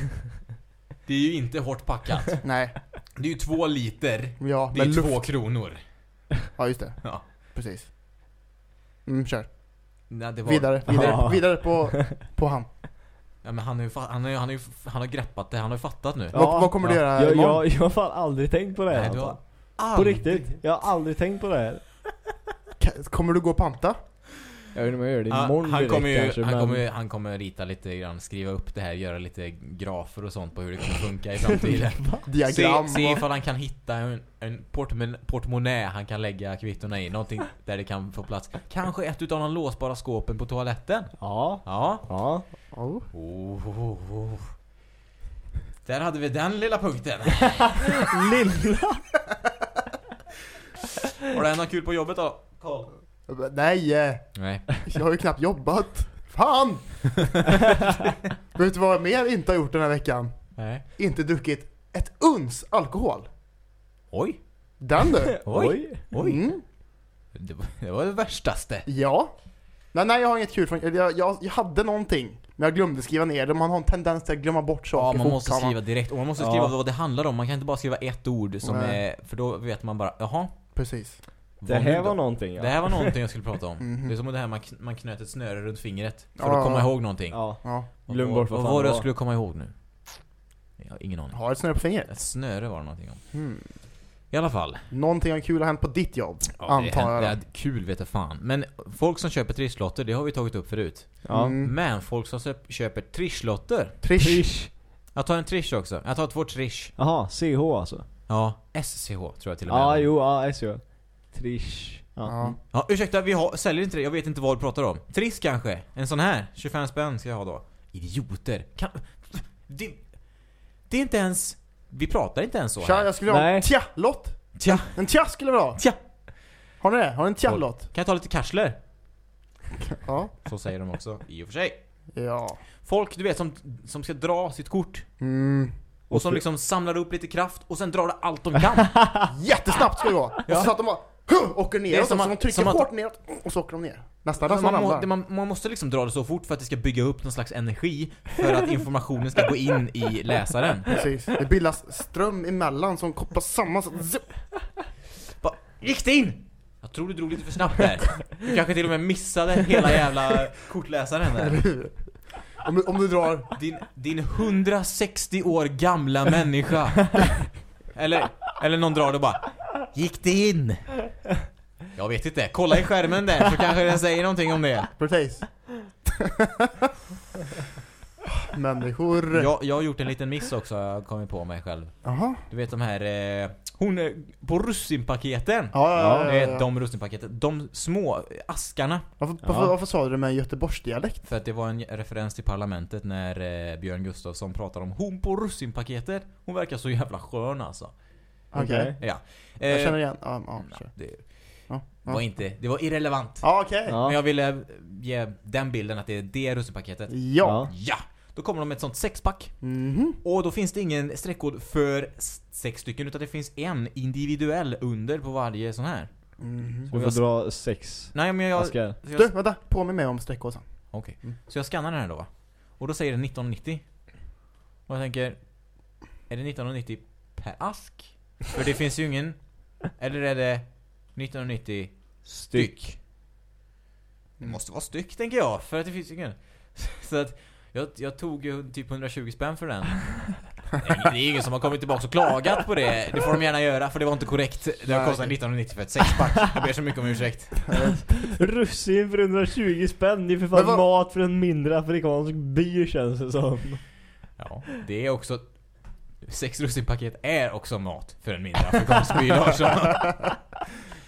det är ju inte hårt packat. nej. Det är ju två liter. Ja, Det är luft. två kronor. Ja, just det. Ja. Precis. Mm, kör. Nej, det var, Vidare, vidare, Ja. vidare på, på han. Ja, men han, är ju, han, är, han, är, han har greppat det, han har ju fattat nu. Vad- vad kommer du göra jag, imorgon? jag, jag har fan aldrig tänkt på det här Nej, du har På aldrig- riktigt, jag har aldrig tänkt på det här Kommer du gå och panta? Jag vet inte om jag gör det Ja, imorgon han, direkt kommer ju, kanske han, men... kommer, han kommer rita lite grann, skriva upp det här, göra lite grafer och sånt på hur det kommer funka i framtiden. Diagram? se, se ifall han kan hitta en, en portmon- portmonnä han kan lägga kvittona i. Någonting där det kan få plats. Kanske ett utav de låsbara skåpen på toaletten. Ja, Ja. ja Oh. Oh, oh, oh. Där hade vi den lilla punkten. Lilla! Har du något kul på jobbet då? Carl? Nej, eh, Nej. jag har ju knappt jobbat. Fan! Vet du vad jag mer inte har gjort den här veckan? Nej. Inte druckit ett uns alkohol. Oj. Den du! Oj. Oj. Mm. Det, var, det var det värstaste. Ja. Nej, nej, jag har inget kul från... Jag, jag, jag hade någonting. Men jag glömde skriva ner det. Man har en tendens till att glömma bort Ja, saker man fort, måste har man. skriva direkt. Och man måste Ja. skriva vad det handlar om. Man kan inte bara skriva ett ord som Nej. är... För då vet man bara, jaha. Precis. Det vad här var någonting ja Det här var någonting jag skulle prata om. Mhm. Det är som det här man, kn- man knöt ett snöre runt fingret. För Ja. att komma ihåg någonting. Ja, Ja. Vad glöm var- bort vad Vad fan var det jag skulle komma ihåg nu? Jag har ingen aning. Har ett snöre på fingret. Ett snöre var det någonting om. Hmm. I alla fall. Någonting kul har hänt på ditt jobb. Ja, antar jag. det är kul vet jag fan. Men folk som köper trisslotter, det har vi tagit upp förut. ja. Mm. Men folk som köp- köper trishlotter. Trish. Trish Jag tar en trish också. Jag tar två trish. Jaha, CH alltså Ja, SCH tror jag till och med. Ja, var. jo, ja, SH Trish Ja, Ja. mm. Ja, ursäkta, vi har, säljer inte det. Jag vet inte vad du pratar om. Triss kanske? En sån här? 25 spänn ska jag ha då. Idioter. Kan... Det, det är inte ens... Vi pratar inte ens så Tja, här. jag skulle ha en Nej. tja-lott. Tja, En tja skulle vilja ha. tja. Har ni det? Har ni en tja-lott? Kan jag ta lite karsler? Ja. Så säger de också, i och för sig. Ja. Folk, du vet, som, som ska dra sitt kort. Mm. Och som liksom samlar upp lite kraft och sen drar det allt de kan. Jättesnabbt ska det gå. Och så att de bara åker neråt, som så att- de trycker som hårt neråt och så åker de ner. Nästan, nästan man, må, man, man måste liksom dra det så fort för att det ska bygga upp någon slags energi för att informationen ska gå in i läsaren. Precis. Det bildas ström emellan som kopplas samman så. Bara, gick det in? Jag tror du drog lite för snabbt där. Du kanske till och med missade hela jävla kortläsaren där. Om, du- om du drar... Din, din 160 år gamla människa. Eller, eller någon drar det bara Gick det in? Jag vet inte, kolla i skärmen där så kanske den säger någonting om det. Precis. Människor. Jag, jag har gjort en liten miss också, jag har kommit på mig själv. Jaha. Du vet de här, eh, hon är på russinpaketen. Ja, ja, ja, Det ja, de russinpaketen, de små askarna. Varför, Ja. varför, varför sa du det med göteborgsdialekt? För att det var en referens till parlamentet när eh, Björn Gustafsson pratar om hon på russinpaketet. Hon verkar så jävla skön alltså. Okej. Ja. Jag Eh, känner igen. Ja, ja, kör. det Ja, var ja. inte, det var irrelevant. Ja, okej. Ja. Men jag ville ge den bilden att det är det russinpaketet. Ja. Ja! Då kommer de med ett sånt sexpack. Mhm. Och då finns det ingen streckkod för s- sex stycken utan det finns en individuell under på varje sån här. Mhm. Du får dra sex Nej men jag... askar så jag Du, vänta. Påminn mig om streckkosan. Okej. Mm. Så jag skannar den här då va? Och då säger den 1990. Och jag tänker, är det 1990 per ask? För det finns ju ingen... Eller är det 1990 styck? Det måste vara styck tänker jag, för att det finns ju ingen. Så att jag, jag tog ju typ 120 spänn för den. Det är- ingen som har kommit tillbaka och klagat på det. Det får de gärna göra för det var inte korrekt. Det har kostat 1990 för ett sexpack. Jag ber så mycket om ursäkt. Russin för 120 spänn, det är för fan vad- mat för en mindre afrikansk by känns det som Ja, det är också... Sex russinpaket är också mat för en mindre afrikansk by Larsson.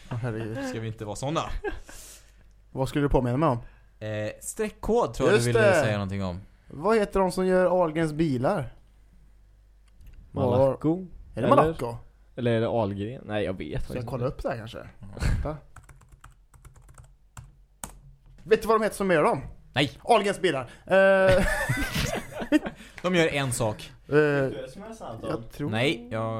Herregud. Ska vi inte vara såna? Vad skulle du påminna mig om? Eh, streckkod tror jag Just du ville det. säga någonting om. Vad heter de som gör Ahlgrens bilar? Malacco? Är det Eller? Malacco? Eller är det Ahlgren? Nej jag vet Ska jag faktiskt kolla inte. upp det här kanske? Vänta. Vet du vad de heter som gör dem? Nej, Ahlgrens bilar. Eh, de gör en sak. eh, är jag tror... Nej, jag...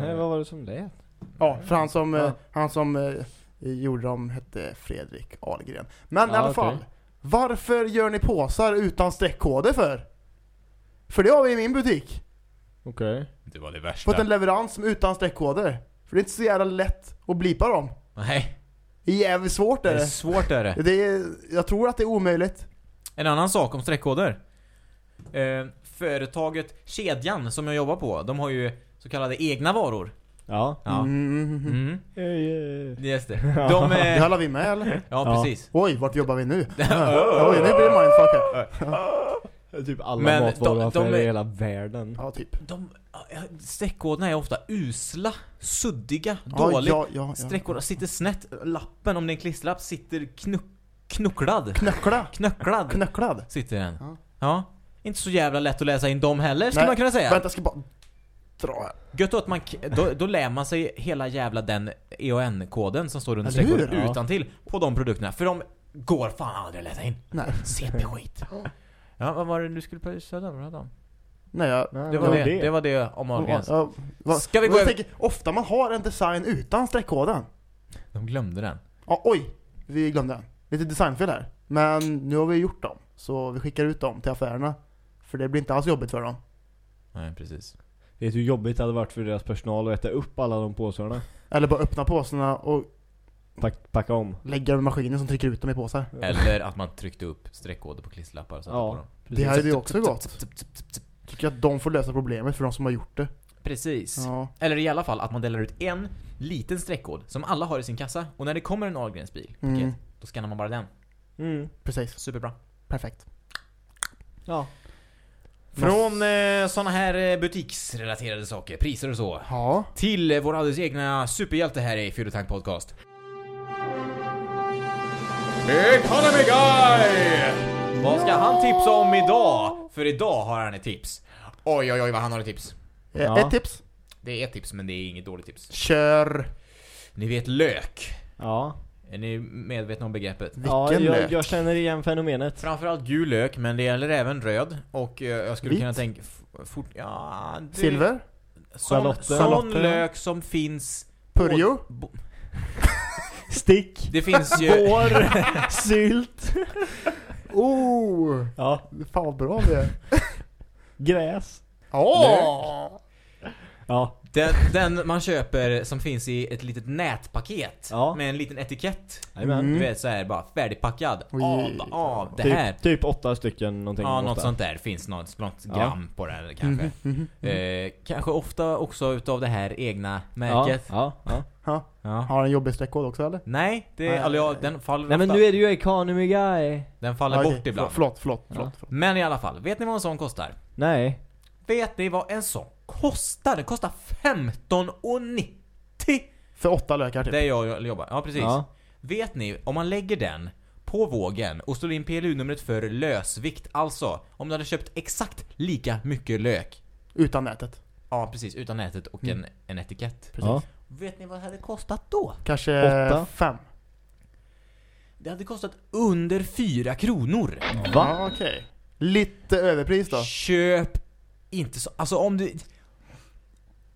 Nej vad var det som lät? Ja, för han som, eh, Ja. han som eh, gjorde dem hette Fredrik Ahlgren. Men i Ja, alla okej. fall. Varför gör ni påsar utan streckkoder för? För det har vi i min butik. Okej Det var det värsta. Fått en leverans som utan streckkoder. För det är inte så jävla lätt att blipa dem. Nej. Det är jävligt svårt Det är är det. svårt är det. det är, jag tror att det är omöjligt. En annan sak om streckkoder. Eh, företaget Kedjan som jag jobbar på, de har ju så kallade egna varor. Ja. Ja. Mm. Mm. Eh, eh. Just det. De Det är... håller vi med eller? Ja, Ja. precis. Oj, vart jobbar vi nu? Oj, nu blir det mindfuck här. Typ alla Men matvaruaffärer de- de är- i hela världen. Ja, typ. De, streckkoderna är ofta usla, suddiga, Ja, dåliga. ja, ja, ja. Streckkoderna sitter snett. Lappen, om det är en klisterlapp, sitter knuck, knucklad. Knöckla. Knöcklad Knöcklad. sitter den. Ja. Inte så jävla lätt att läsa in dem heller, skulle Nej, man kunna säga. Vänta, jag ska bara dra här. Gött då att man, då, då lär man sig hela jävla den EON-koden som står under Eller hur? streckkoden Ja. utan till på de produkterna. För de går fan aldrig att läsa in. Nej. CP-skit. Ja, vad var det du skulle prata om? Nej, jag... Nej, Det var det, det var det om. Ja, vad- Ska vi jag gå över- tänker, ofta man har en design utan streckkoden. De glömde den. Ja, oj, vi glömde den. Lite designfel här. Men nu har vi gjort dem. Så vi skickar ut dem till affärerna. För det blir inte alls jobbigt för dem. Nej, precis. Vet du hur jobbigt det hade varit för deras personal att äta upp alla de påsarna? Eller bara öppna påsarna och Pack, packa om. lägga dem i maskinen som trycker ut dem i påsar. Eller att man tryckte upp streckkoder på klisterlappar och satte Ja. på dem. Det hade ju också gått. Tycker att de får lösa problemet för de som har gjort det. Precis. Ja. Eller i alla fall att man delar ut en liten streckkod som alla har i sin kassa. Och när det kommer en Ahlgrens bil, Mm. paket, då skannar man bara den. Mm. Precis. Superbra. Perfekt. Ja. Från eh, såna här eh, butiksrelaterade saker, priser och så. Ja. Till eh, vår alldeles egna superhjälte här i Fylletank Podcast. Economy Guy! Vad ska han tipsa om idag? För idag har han ett tips. Oj, oj, oj vad han har ett tips. Eh, Ja. Ett tips. Det är ett tips, men det är inget dåligt tips. Kör. Ni vet lök. Ja. Är ni medvetna om begreppet? ja Vilken jag, lök. jag känner igen fenomenet. Framförallt gul lök, men det gäller även röd. Och eh, jag skulle Vit? kunna tänka... Fort, ja, det, Silver. Sån, sån lök som finns... Purjo. Bo- Stick. Det finns ju... Vår. Sylt. Oh! Ja. Fan vad bra vi är. Gräs. Åh! Ja. Den, den man köper som finns i ett litet nätpaket Ja. med en liten etikett. Mm. Du vet så här bara färdigpackad. Oj. Av, av det här. Typ, typ åtta stycken någonting. Ja, något sånt där. Finns något, något Ja. gram på den kanske. Mhm, mhm. Eh, kanske ofta också utav det här egna märket. ja, ja. Ja. Ja. Har en jobbig streckkod också eller? Nej, det, Nej. eller ja, den faller Nej men nu är det ju economy guy. Den faller Ja, bort ibland. Förlåt, förlåt, förlåt. Ja. förlåt. Men i alla fall, vet ni vad en sån kostar? Nej. Vet ni vad en sån kostar? Den kostar 15,90 För åtta lökar typ. Där jag jobbar. Ja, precis. Ja. Vet ni, om man lägger den på vågen och slår in PLU-numret för lösvikt, alltså om du hade köpt exakt lika mycket lök, Utan nätet. ja precis, utan nätet och Mm. en, en etikett. Precis. Ja. Vet ni vad det hade kostat då? Kanske Åtta. fem. Det hade kostat under 4 kronor. Ja, okej. Lite överpris då. Köp inte så, alltså om du...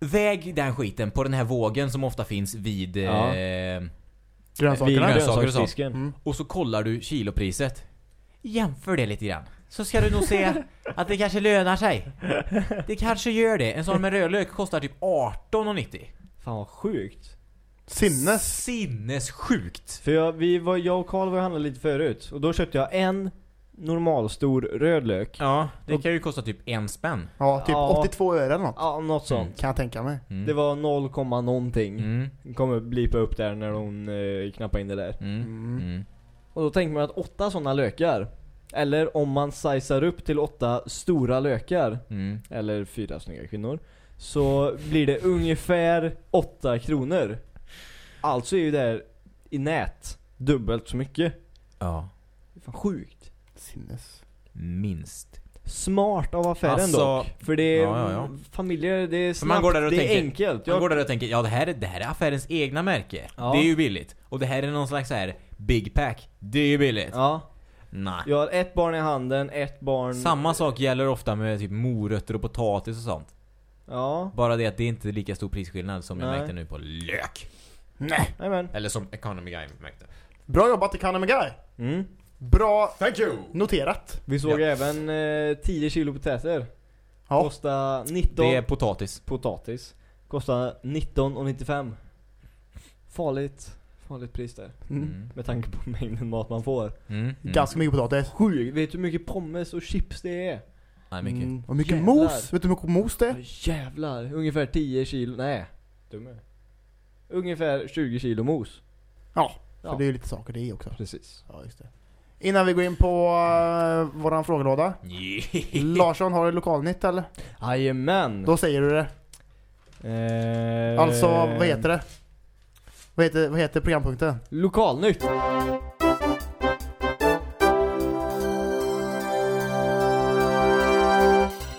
Väg den skiten på den här vågen som ofta finns vid... Ja. Eh, Vid grönsaker Grönsakerna. och sånt. grönsaksdisken. Mm. och så kollar du kilopriset. Jämför det lite grann. Så ska du nog se att det kanske lönar sig. Det kanske gör det. En sån med rödlök kostar typ 18,90. Fan vad sjukt. Sinnes. Sinnessjukt. För jag, vi var, jag och Karl var och handlade lite förut. Och då köpte jag en normalstor röd lök. Ja, det kan ju kosta typ en spänn. Ja, typ Ja. 82 öre eller något. Ja, något sånt. Kan jag tänka mig. Mm. Det var 0, komma någonting. Mm. Kommer blipa upp där när hon eh, knappar in det där. Mm. Mm. Mm. Och då tänker man att åtta sådana lökar. Eller om man sizar upp till åtta stora lökar. Mm. Eller fyra snygga kvinnor. Så blir det ungefär 8 kronor. Alltså är ju det här i nät dubbelt så mycket. Ja, Det är fan sjukt. Sinnes. minst. Smart av affären Alltså- dock. För det är Ja, ja, ja. familjer, det är För man snabbt, går där och det är tänker- enkelt. Jag Jag, går där och tänker, ja det här, är, det här är affärens egna märke. Ja. Det är ju billigt. Och det här är någon slags så här Big Pack. Det är ju billigt. ja, Nej. jag har ett barn i handen, ett barn... Samma sak gäller ofta med typ morötter och potatis och sånt. Ja, Bara det att det inte är lika stor prisskillnad som jag Nej. märkte nu på lök. Nej. jajamän. Eller som Economy Guy märkte. Bra jobbat Economy Guy. Mm. Bra Thank you! noterat. Vi såg Ja. även eh, 10 kilo potäter. Ja. Kosta 19... Det är potatis. potatis. Kostar 19,95. Farligt. Farligt. pris där. Mm. Mm. Med tanke på mängden mat man får. Mm. Mm. Ganska mycket potatis. Sjukt, vet du hur mycket pommes och chips det är? Nej, mycket. Mm. Och mycket Jävlar. mos. Vet du hur mycket mos det är? Jävlar, ungefär 10 kilo, nej. Dum är. Ungefär 20 kilo mos. Ja, för Ja. det är ju lite saker det i också. Precis. Ja, just det. Innan vi går in på uh, våran frågelåda. Larsson, har du lokalnytt eller? Jajamän! Då säger du det. Eh, Alltså, vad heter det? Vad heter, vad heter programpunkten? Lokalnytt!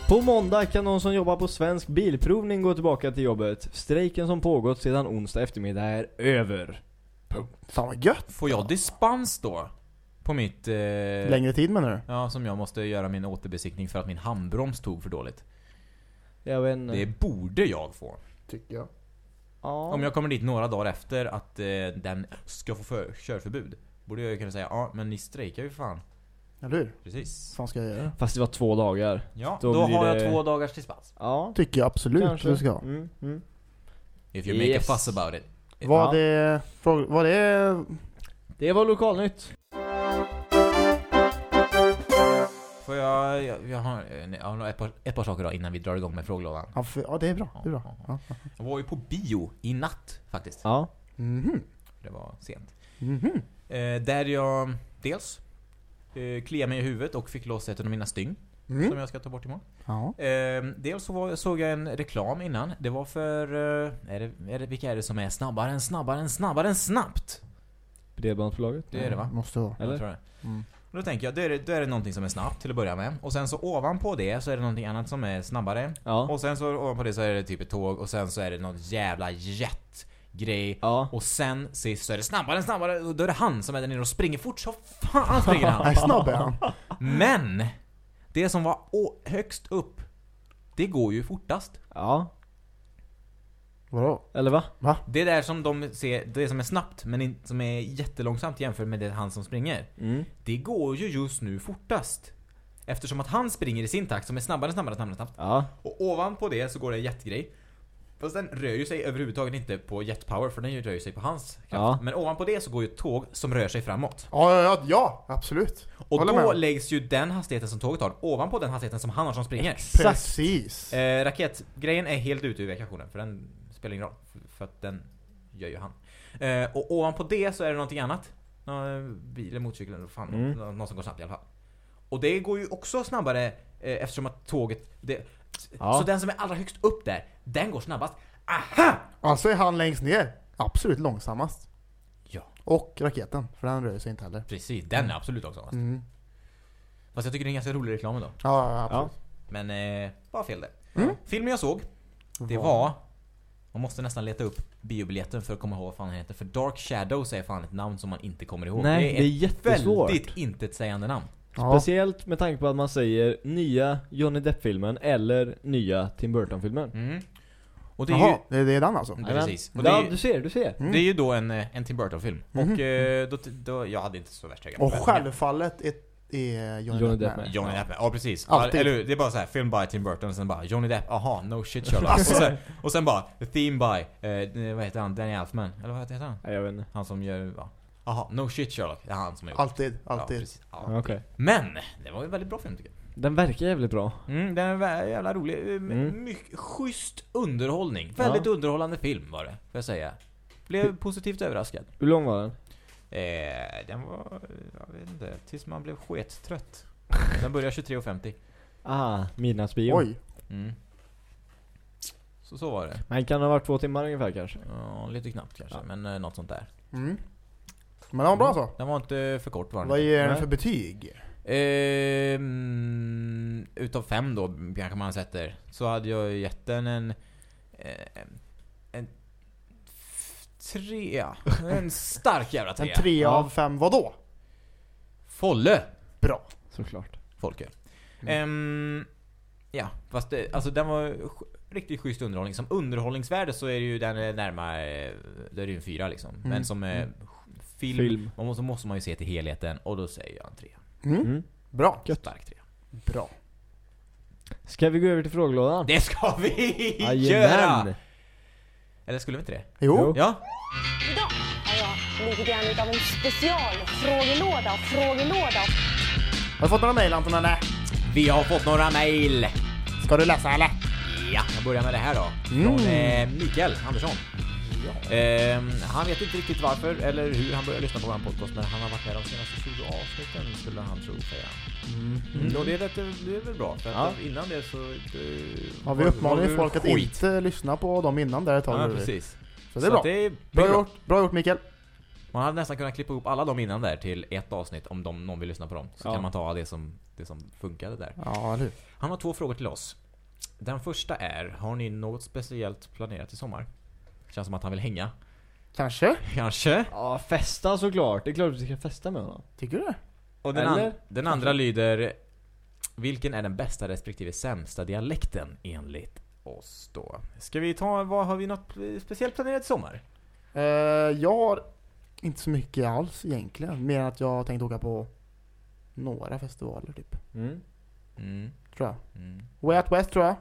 På måndag kan någon som jobbar på Svensk Bilprovning gå tillbaka till jobbet. Strejken som pågått sedan onsdag eftermiddag är över. Fan vad gött! Får jag dispens då? På mitt... Eh, Längre tid menar du? Ja, som jag måste göra min återbesiktning för att min handbroms tog för dåligt. Jag vet inte. Det borde jag få. Tycker jag. Ja. Om jag kommer dit några dagar efter att eh, den ska få för, körförbud. Borde jag ju kunna säga, ja men ni strejkar ju fan. Eller hur? Precis. Vad fan ska jag göra? Fast det var två dagar. Ja, Då då, har det- jag två dagars dispens. Ja. Tycker jag absolut Kanske. du ska. Mm, mm. If you make Yes. a fuss about it. Var Ja. det... Var det... Det var lokalnytt. Får jag, jag, jag har, eh, jag har ett, par, ett par saker då innan vi drar igång med frågelådan. Ja, för, ja det är bra. Det är bra. Ja. Jag var ju på bio i natt faktiskt. Ja. Mhm. Det var sent. Mhm. Eh, där jag dels eh, kliade mig i huvudet och fick loss ett av mina styng som Mm. jag ska ta bort imorgon. Ja. Eh, dels så var, såg jag en reklam innan. Det var för... Eh, är det, är det, vilka är det som är snabbare än snabbare än snabbare än snabbt? Bredbandsbolaget. Det är det va? Måste vara. Eller? Jag tror det. Mm. Då tänker jag, då är, det, då är det någonting som är snabbt till att börja med. Och sen så ovanpå det så är det någonting annat som är snabbare. Ja. Och sen så ovanpå det så är det typ ett tåg och sen så är det något jävla jetgrej. Ja. Och sen sist så är det snabbare än snabbare och då är det han som är där nere och springer fort så fan springer han. Snabb är han. Men! Det som var högst upp, det går ju fortast. Ja. Vadå? Eller va? Det där som de ser, det som är snabbt men in, som är jättelångsamt jämfört med det han som springer. Mm. Det går ju just nu fortast. Eftersom att han springer i sin takt som är snabbare, snabbare, snabbare, snabbt. Ja. Och ovanpå det så går det en jetgrej. Fast den rör ju sig överhuvudtaget inte på jetpower för den rör ju sig på hans kraft. Ja. Men ovanpå det så går ju ett tåg som rör sig framåt. Ja, ja, ja, ja absolut. Och Håller då med. läggs ju den hastigheten som tåget har ovanpå den hastigheten som han har som springer. Precis. Eh, raketgrejen är helt ute ur ekvationen för den spelar ingen roll. För, att den gör ju han. Eh, och ovanpå det så är det någonting annat. Nå, bil eller motorcykel eller fan, Mm. nå- någon som går snabbt i alla fall. Och det går ju också snabbare eh, eftersom att tåget... Det, Ja. Så den som är allra högst upp där, den går snabbast. Aha! Alltså är han längst ner. Absolut långsammast. Ja, Och raketen, för den rör sig inte heller. precis. Den är absolut också. Mm. Fast jag tycker det är en ganska rolig reklam ändå. Ja, ja, absolut. Men, eh, bara fel där. Mm. Filmen jag såg, det var... Man måste nästan leta upp biobiljetten för att komma ihåg vad fan den heter. För Dark Shadows är fan ett namn som man inte kommer ihåg. Nej, det det är är jättesvårt. väldigt intetsägande namn. Ja. Speciellt med tanke på att man säger nya Johnny Depp-filmen eller nya Tim Burton-filmen. Mm. Och det är Jaha, är, det är den alltså? ju... Precis. Och det, Ja, är, du ser, du ser. Mm. det är ju då en, eh, en Tim Burton-film. Mhm. Och eh, då, då, jag hade inte så värst höga Och självfallet är, är Johnny, Johnny Depp Depp med. med. Johnny Depp, ja precis. Alltid. Eller? Det är bara så här, film by Tim Burton och sen bara Johnny Depp, aha, no shit Sherlock. och, sen, och sen bara, the theme by, eh, vad heter han, Danny Elfman? Eller vad heter han? Jag vet inte. Han som gör, ja. Aha, no shit Sherlock. Det är han som har gjort. Alltid, Ja, alltid. precis. Ja. Ja, Okej. Men, det var en väldigt bra film tycker jag. Den verkar jävligt bra. Mm, den är jävla rolig. Eh, Mm. Mycket schysst underhållning. Väldigt underhållande film var det, får jag säga. Blev positivt överraskad. Hur lång var den? Eh, den var, jag vet inte, tills man blev skettrött. Den började 23.50. Ah, midnattsbio. Oj. Mm. Så så var det. Men kan det ha varit två timmar ungefär kanske? Ja, lite knappt kanske, Ja. men eh, något sånt där. Mm. Men den var bra så. Den var inte för kort var den Vad ger den för betyg? Ehm, utav fem då, kanske man sätter, så hade jag gett den en... eh, en trea. En stark jävla En trea. tre Ja. av fem vadå? Folle! Bra. Såklart. Folke. Mm. Ehm, ja, fast det, alltså den var riktigt schysst underhållning. Som underhållningsvärde så är det ju den är närmare, det är ju en fyra liksom. Men Mm. som eh, Mm. film, Film. Man måste, måste man ju se till helheten och då säger jag en trea. Mm. Mm. Bra. Stark trea. Bra. Ska vi gå över till frågelådan? Det ska vi göra! Eller skulle vi inte det? Jo. Ja. Idag har jag lite grann utav en specialfrågelåda, frågelåda. Har du fått några mejl Anton eller? Vi har fått några mejl. Ska du läsa eller? Ja, jag börjar med det här då. Mm. Från eh, Mikael Andersson. Ehm, han vet inte riktigt varför eller hur han började lyssna på vår podcast men han har varit med de senaste 20 avsnitten skulle han tro säga. Mm. Och det är, rätt, det är väl bra för att Ja. innan det så... Det, Ja, vi uppmanar ju folk att skit. inte lyssna på dem innan där ett tag. Ja, precis. Så det är bra. att det är Bra bra. gjort, bra gjort Mikael. Man hade nästan kunnat klippa ihop alla de innan där till ett avsnitt om de, någon vill lyssna på dem. Så Ja. kan man ta det som, det som funkade där. Ja, eller? Han har två frågor till oss. Den första är, har ni något speciellt planerat i sommar? Känns som att han vill hänga. Kanske? Kanske? Ja, festa såklart. Det är klart att vi ska festa med honom. Tycker du det? Och den, Eller? an- den andra lyder Vilken är den bästa respektive sämsta dialekten enligt oss då? Ska vi ta, vad har vi något speciellt planerat i sommar? Eh, jag har inte så mycket alls egentligen. Mer än att jag har tänkt åka på några festivaler typ. Mm. Mm, Tror jag. mm. Way Out West tror jag.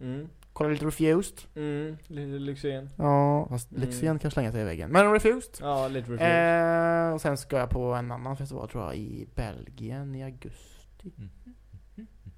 Mm. Kolla lite Refused. Mm. Lite Lyxzén. Ja, fast Mm. Lyxzén kan slänga sig i väggen. Men Refused. Ja, lite refused. Eh, och sen ska jag på en annan festival tror jag i Belgien i augusti. Mm.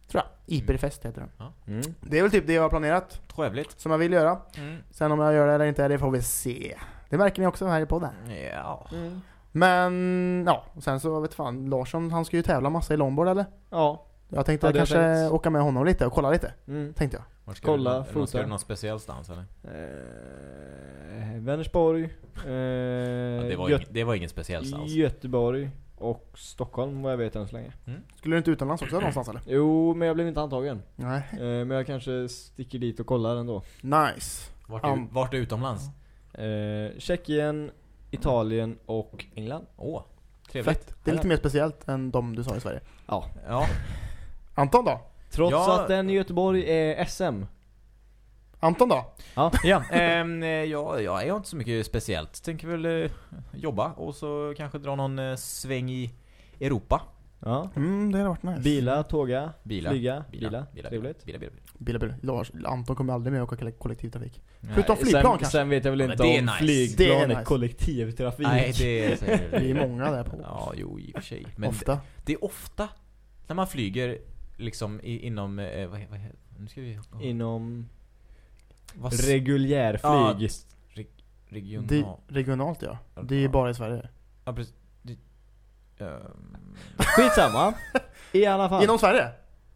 Tror jag. Iperfest heter den. Mm. Det är väl typ det jag har planerat. Trevligt. Som jag vill göra. Mm. Sen om jag gör det eller inte, det får vi se. Det märker ni också här i podden. Ja. Mm. Men, ja. Och sen så vet fan, Larsson han ska ju tävla massa i longboard eller? Ja. Jag tänkte Ja, det har kanske jag tänkt. åka med honom lite och kolla lite. Mm. Tänkte jag. Vart ska Kolla, du, någon- Ska fota. du någon speciell stans eller? Eh, Vänersborg. Eh, Ja, det, var ingen, det var ingen speciell stans. Göteborg. Och Stockholm vad jag vet än så länge. Skulle du inte utomlands också någonstans eller? Jo, men jag blev inte antagen. Nej. Eh, men jag kanske sticker dit och kollar ändå. Nice. Vart, är, vart är utomlands? Eh, Tjeckien, Italien och England. Åh, trevligt. Fett. Det är lite mer speciellt än de du sa i Sverige. Ja. Ja, Anton då? Trots Ja. att den i Göteborg är SM. Anton då? ja, ehm, eh, ja, jag har inte så mycket speciellt. Tänker väl eh, jobba och så kanske dra någon eh, sväng i Europa. Ja. Mm, det hade varit nice. Bila, tåga, Bila. flyga, Bila, bila. bila, bila, Trevligt. bila, bila. Bila, bila. Lars, Anton kommer aldrig med och åka koll- kollektivtrafik. Förutom flygplan sen, kanske. sen vet jag väl Ja, inte det är om nice. flygplan Det är är, nice. kollektivtrafik. Nej, det säger du. Vi är många där på. Ja, jo, i och för sig. Men Ofta. det är ofta när man flyger liksom i, inom, eh, vad, vad, nu ska vi... Inom vad, reguljärflyg. Ja, reg, regional... Det, regionalt ja. Det är ju bara i Sverige. Ja, precis. Det, ehm, Skitsamma. I alla fall. Inom Sverige?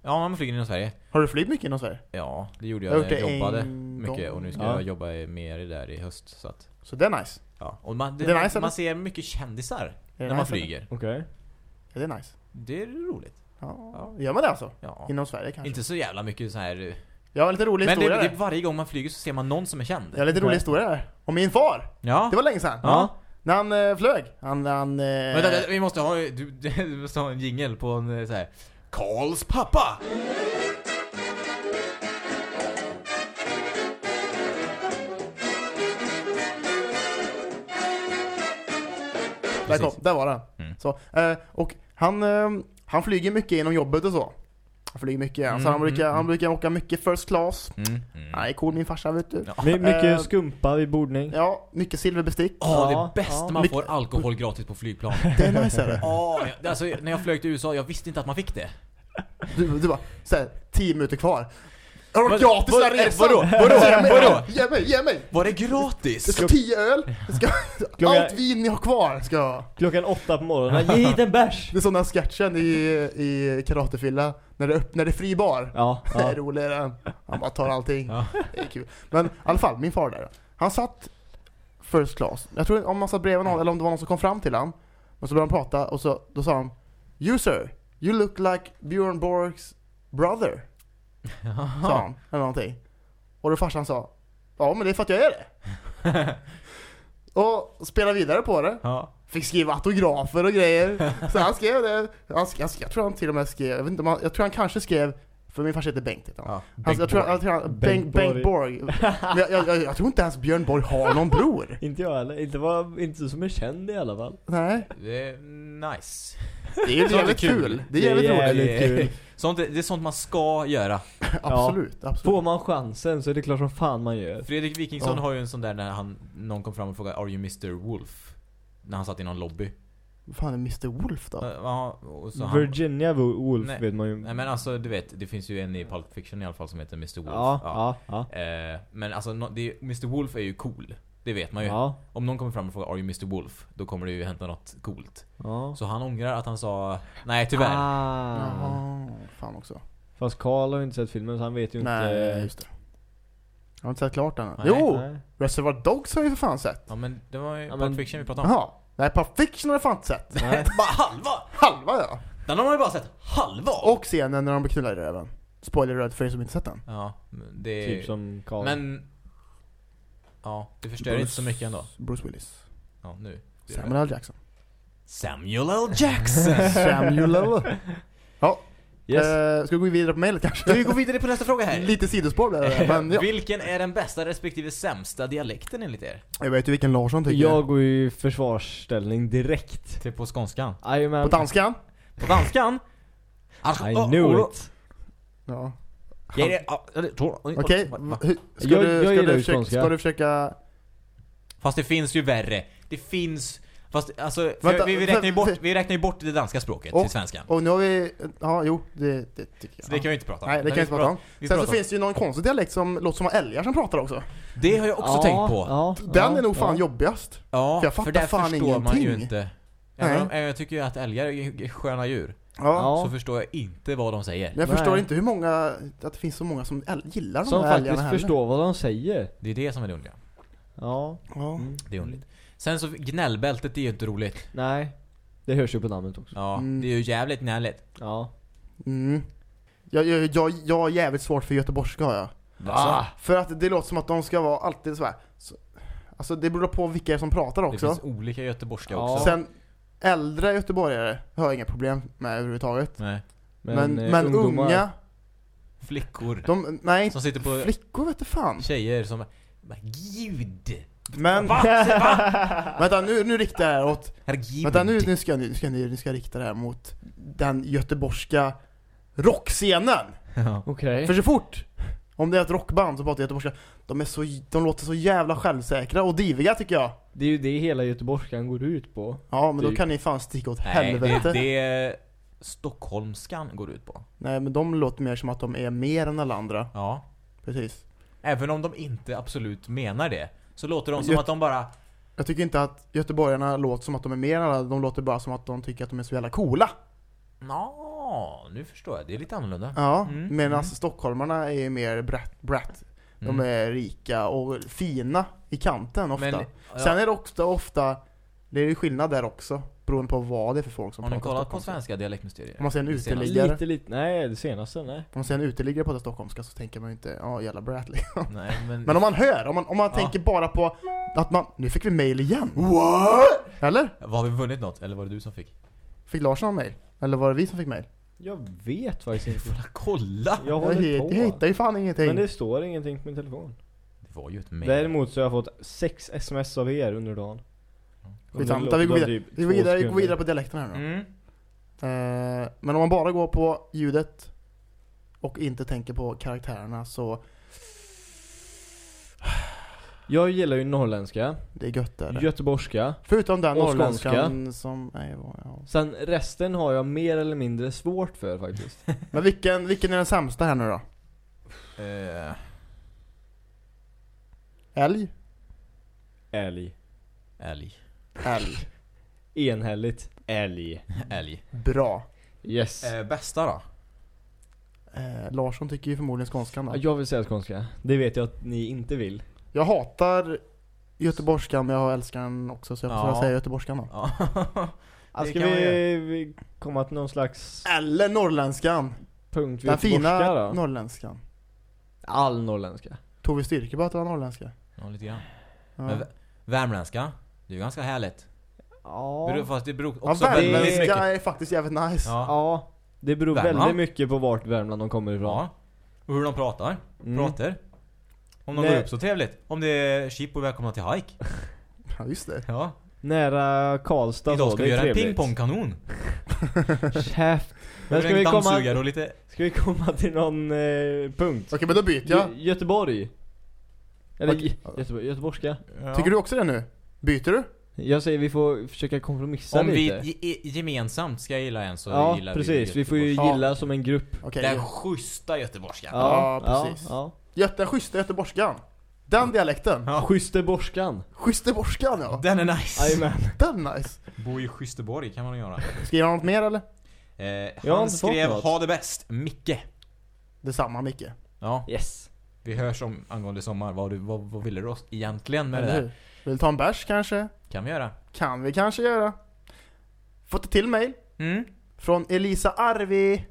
ja, man flyger inom Sverige. Har du flygit mycket inom Sverige? Ja, det gjorde Jag när jag jobbade mycket gång. och nu ska Ja. jag jobba mer i där i höst så att Så det är nice. ja. Och man, det, Det är nice, man eller? ser mycket kändisar Är när man nice, flyger. Okej. eller? Är det nice? Det är roligt. Ja. Gör man det alltså? Ja. Inom Sverige kanske? Inte så jävla mycket så här. eh, Jag har lite rolig Men det, historia det, där. varje gång man flyger så ser man någon som är känd. Jag har lite rolig historia där. Om min far. Ja. Det var länge sedan. Ja. När han eh, flög. Han, han... Eh, Vänta, vänta, vi måste ha, du, du måste ha en jingle på en eh, så här. Karls pappa! Där kom, där var den. Mm. Så, eh, och han, han flyger mycket inom jobbet och så. Han flyger mycket, alltså han, Mm, brukar, mm, han mm. brukar åka mycket first class. Mm. Mm. Han är cool min farsa vet du. Ja. My, mycket Eh, skumpa vid bordning. Ja, mycket silverbestick. Åh, Ja, det bästa ja. man får alkohol gratis på flygplan. Det är nice är det. Åh, jag- alltså när jag flög till USA, jag visste inte att man fick det. Du, du bara, såhär, 10 minuter kvar. Har du Vad- gratis den här resan? vadå? Vadå? Ge mig, Vadå? Ge mig, ge mig! Var det Det gratis? ska 10 öl, det ska, Klockan- allt vin ni har kvar ska jag ha. Klockan åtta på morgonen. Ge hit en bärs! Det är sån där sketchen i, i Karatefylla, när det, när det är fri bar. Ja, Det är ja. roligare han bara tar allting. Ja. Det är kul. Men i alla fall, min far där. Han satt first class. Jag tror om man satt bredvid någon, eller om det var någon som kom fram till han. Och så började han prata och så, då sa han You sir, you look like Björn Borgs brother. Sa han, eller någonting. Och då farsan sa Ja men det är för att jag är det. och spelade vidare på det. Ja. Fick skriva autografer och grejer. Så han skrev det. Han skrev, jag tror han till och med skrev, jag vet inte jag tror han kanske skrev, för min farsa heter Bengt heter han. Ja. Han, jag, tror, jag tror han, Bengt, Bengt Bengt Borg. Jag, jag, jag, jag tror inte ens Björn Borg har någon bror. Inte jag heller. Inte, var, inte som är känd i alla fall. Nej. Det är nice. Det är ju jävligt kul. kul. Det är jävligt Det är roligt. kul. Sånt, det är sånt man ska göra. absolut, absolut. Får man chansen så är det klart som fan man gör. Fredrik Wikingsson Ja. har ju en sån där när han, någon kom fram och frågade Are you Mr. Wolf? När han satt i någon lobby. Vad fan är Mr Wolf då? Ja, och så han, Virginia Wo- Woolf Nej. vet man ju. Nej men alltså du vet, det finns ju en i Pulp Fiction i alla fall som heter Mr. Wolf. ja, ja, ja. Eh, men alltså, det, är- Mr. Wolf är ju cool. Det vet man ju. Ja, Om någon kommer fram och frågar Are you Mr. Wolf? Då kommer det ju hända något coolt. ja. Så han ångrar att han sa Nej tyvärr. Ah. Jaha, fan också. Fast Carl har ju inte sett filmen så han vet ju inte. Nej, just det. Jag har inte sett klart den. än. Nej. Jo! Nej. Reservoir Dogs har jag ju för fan sett. Ja men det var ju Ja, Pulp men- Fiction vi pratade om. Jaha. Nej, Pulp Fiction har jag fan inte sett. Bara halva! Halva ja. Den har man ju bara sett halva. Och scenen när de blir knullade i röven. Spoiler alert för er som inte sett den. Ja, det Typ som Carl. Men Ja, det förstör inte så mycket ändå. Bruce Willis. Ja, nu. Samuel L. Jackson. Samuel L. Jackson! Samuel L. Ja, Yes. eh, ska vi gå vidare på mejlet kanske? Ska vi gå vidare på nästa fråga här? Lite sidospår det, men ja. Vilken är den bästa respektive sämsta dialekten enligt er? Jag vet ju vilken Larsson tycker. jag går ju i försvarsställning direkt. Till på skånskan? På danskan? På danskan? I knew it. Ja. Okej, hur- ska, Jag- du, ska, du försöka, ska du försöka... Fast det finns ju värre. Det finns... Fast alltså, för Vänta, vi, vi, räknar ju för- bort, för- vi räknar ju bort det danska språket Och- till svenskan. Och nu har vi... Ja, jo, det, det tycker jag. Så det kan vi inte prata om. Nej, det kan jag inte prata om. vi Sen så om- finns det ju någon konstig dialekt som låter som älgar som pratar också. Det har jag också Ja, tänkt på. Ja, Den ja, är nog fan ja. jobbigast. Ja, För jag fattar där fan förstår man ju ingenting. inte. Nej. Även om, jag tycker ju att älgar är sköna djur. Ja. Så förstår jag inte vad de säger. Men jag Nej. förstår inte hur många, att det finns så många som äl- gillar de Som här faktiskt älgarna heller. förstår vad de säger. Det är det som är det underliga. Ja. Ja. Mm. Det är underligt. Sen så, gnällbältet är ju inte roligt. Nej. Det hörs ju på namnet också. Ja, Mm. det är ju jävligt gnälligt. Ja. Mm. Jag, jag, jag, jag har jävligt svårt för göteborgska har jag. Va? För att det låter som att de ska vara alltid så här. Så, alltså det beror på vilka som pratar Det också. finns olika göteborgska Ja. också. Sen äldre göteborgare har jag inga problem med överhuvudtaget. Nej. Men, eh, men, ungdomar- unga, Flickor. de, nej, Som sitter på flickor vet du fan. tjejer som... Men Gud! Men, vänta nu, nu riktar jag det här åt, Herregud! vänta nu, nu ska nu ska nu ska jag rikta det här mot den göteborgska rockscenen. Ja. Okej. För så fort, om det är ett rockband som pratar göteborgska, de är så, de låter så jävla självsäkra och diviga tycker jag. Det är ju det hela göteborgskan går ut på. Ja men då Typ. kan ni fan sticka åt Nej, helvete. det, det stockholmskan går ut på. Nej men de låter mer som att de är mer än alla andra. Ja. Precis. Även om de inte absolut menar det. Så låter de som Göt- att de bara... Jag tycker inte att göteborgarna låter som att de är mer än alla, de låter bara som att de tycker att de är så jävla coola. Nå, nu förstår jag. Det är lite annorlunda. Ja, Mm, medan mm. stockholmarna är ju mer brat, brat. De Mm. är rika och fina i kanten ofta. Men, ja, Sen är det också ofta, det är ju skillnad där också, beroende på vad det är för folk som har ni pratar kollat på svenska dialektmysterier? Om man ser en uteliggare, Lite, lite. Nej, det senaste, nej. om man ser en uteliggare prata stockholmska så tänker man ju inte, ja jävla brat liksom. Nej, men... Men om man hör, om man, om man Ja. tänker bara på att man, nu fick vi mail igen. What? Eller? Har vi vunnit något? Eller var det du som fick? Fick Larsson mail? Eller var det vi som fick mail? Jag vet faktiskt inte. Kolla! Jag Jag, håller hit- på. jag hittar ju fan ingenting. Men det står ingenting på min telefon. Det var ju ett mail. Däremot så har jag fått sex sms av er under dagen. Skitsamma, Under vi går av vidare. typ Vi går två vidare, vi går sekunder. vidare på dialekten här nu. Mm. Eh, men om man bara går på ljudet och inte tänker på karaktärerna så Jag gillar ju norrländska, det är gött där. göteborgska. Förutom den norrländskan som... Nej, vad- ja. Sen resten har jag mer eller mindre svårt för faktiskt. Men vilken, vilken är den sämsta här nu då? Eh, Älg? Älg. älg. Älg. Enhälligt. Älg. Älg. Bra. Yes. Eh, bästa då? Eh, Larsson tycker ju förmodligen skånskan då. Ja, Jag vill säga skånska. Det vet jag att ni inte vill. Jag hatar göteborgskan men jag älskar den också så jag får Ja. säga göteborgskan då. Ja. Alltså, ska vi, vi komma till någon slags Eller norrländskan. punkt Den fina då? norrländskan. All norrländska. Tove Styrke bara att det var norrländska. ja, lite grann. Ja. Men vä- värmländska? Det är ju ganska härligt. Ja. Beror, fast det beror Ja, också väldigt värmländska mycket... är faktiskt jävligt nice. Ja. Ja. Det beror Värmland? väldigt mycket på vart Värmland de kommer ifrån. ja. Och hur de pratar. Mm. Pratar. Om de Nej. går upp så trevligt. Om det är chip och välkomna till hike. Ja, just det. Ja. Nära Karlstad Idag ska vi göra en pingpongkanon. Käft. Men ska en vi, komma, och lite... ska vi komma till någon eh, punkt? Okej, men då byter jag. Gö- Göteborg. Eller. Gö- Göteborg, göteborgska. Ja. Tycker du också det nu? Byter du? Jag säger vi får försöka kompromissa Om vi lite. ge- gemensamt ska gilla en så ja, gillar precis. vi Vi får ju Ja. gilla som en grupp. Okej. Den schyssta göteborgskan. Ja, precis. Ja, Göte, schyssta göteborgskan. Den dialekten. ja. Schyssteborgskan. Schyssteborgskan ja. Den är nice. Jajamän. Den är nice. Bo i Schyssteborg kan man göra. Skriver han något mer eller? Eh, Jag har han inte fått skrev något. ha det bäst, Micke. Detsamma Micke. Ja, Yes. vi hörs om angående sommar. Vad, du, vad, vad ville du oss egentligen med det Eller där? hur? Vill ta en bärs kanske? Kan vi göra. Kan vi kanske göra. Fått ett till mail. Mm. Från Elisa Arvi.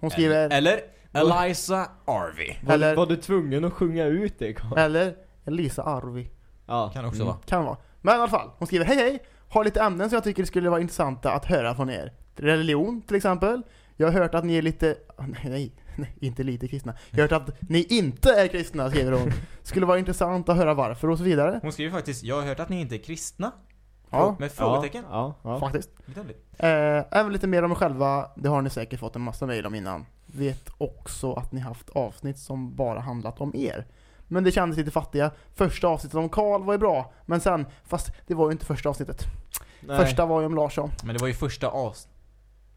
Hon skriver, Eller Eliza Arvi. Var, Eller- var du tvungen att sjunga ut det Carl? eller Elisa Arvi. Ja. Kan också Mm. vara. Kan vara. Men i alla fall, hon skriver hej hej. Har lite ämnen som jag tycker skulle vara intressanta att höra från er. Religion till exempel. Jag har hört att ni är lite, ah, nej, nej, nej inte lite kristna. Jag har hört att ni inte är kristna skriver hon. Skulle vara intressant att höra varför och så vidare. Hon skriver faktiskt, jag har hört att ni inte är kristna. Ja, Med frågetecken. Ja, ja. faktiskt. Lite underligt. Eh, även lite mer om er själva, det har ni säkert fått en massa mail om innan. Vet också att ni haft avsnitt som bara handlat om er. Men det kändes lite fattiga. Första avsnittet om Karl var ju bra, men sen, fast det var ju inte första avsnittet. Nej. Första var ju om Larsson. Men det var ju första as...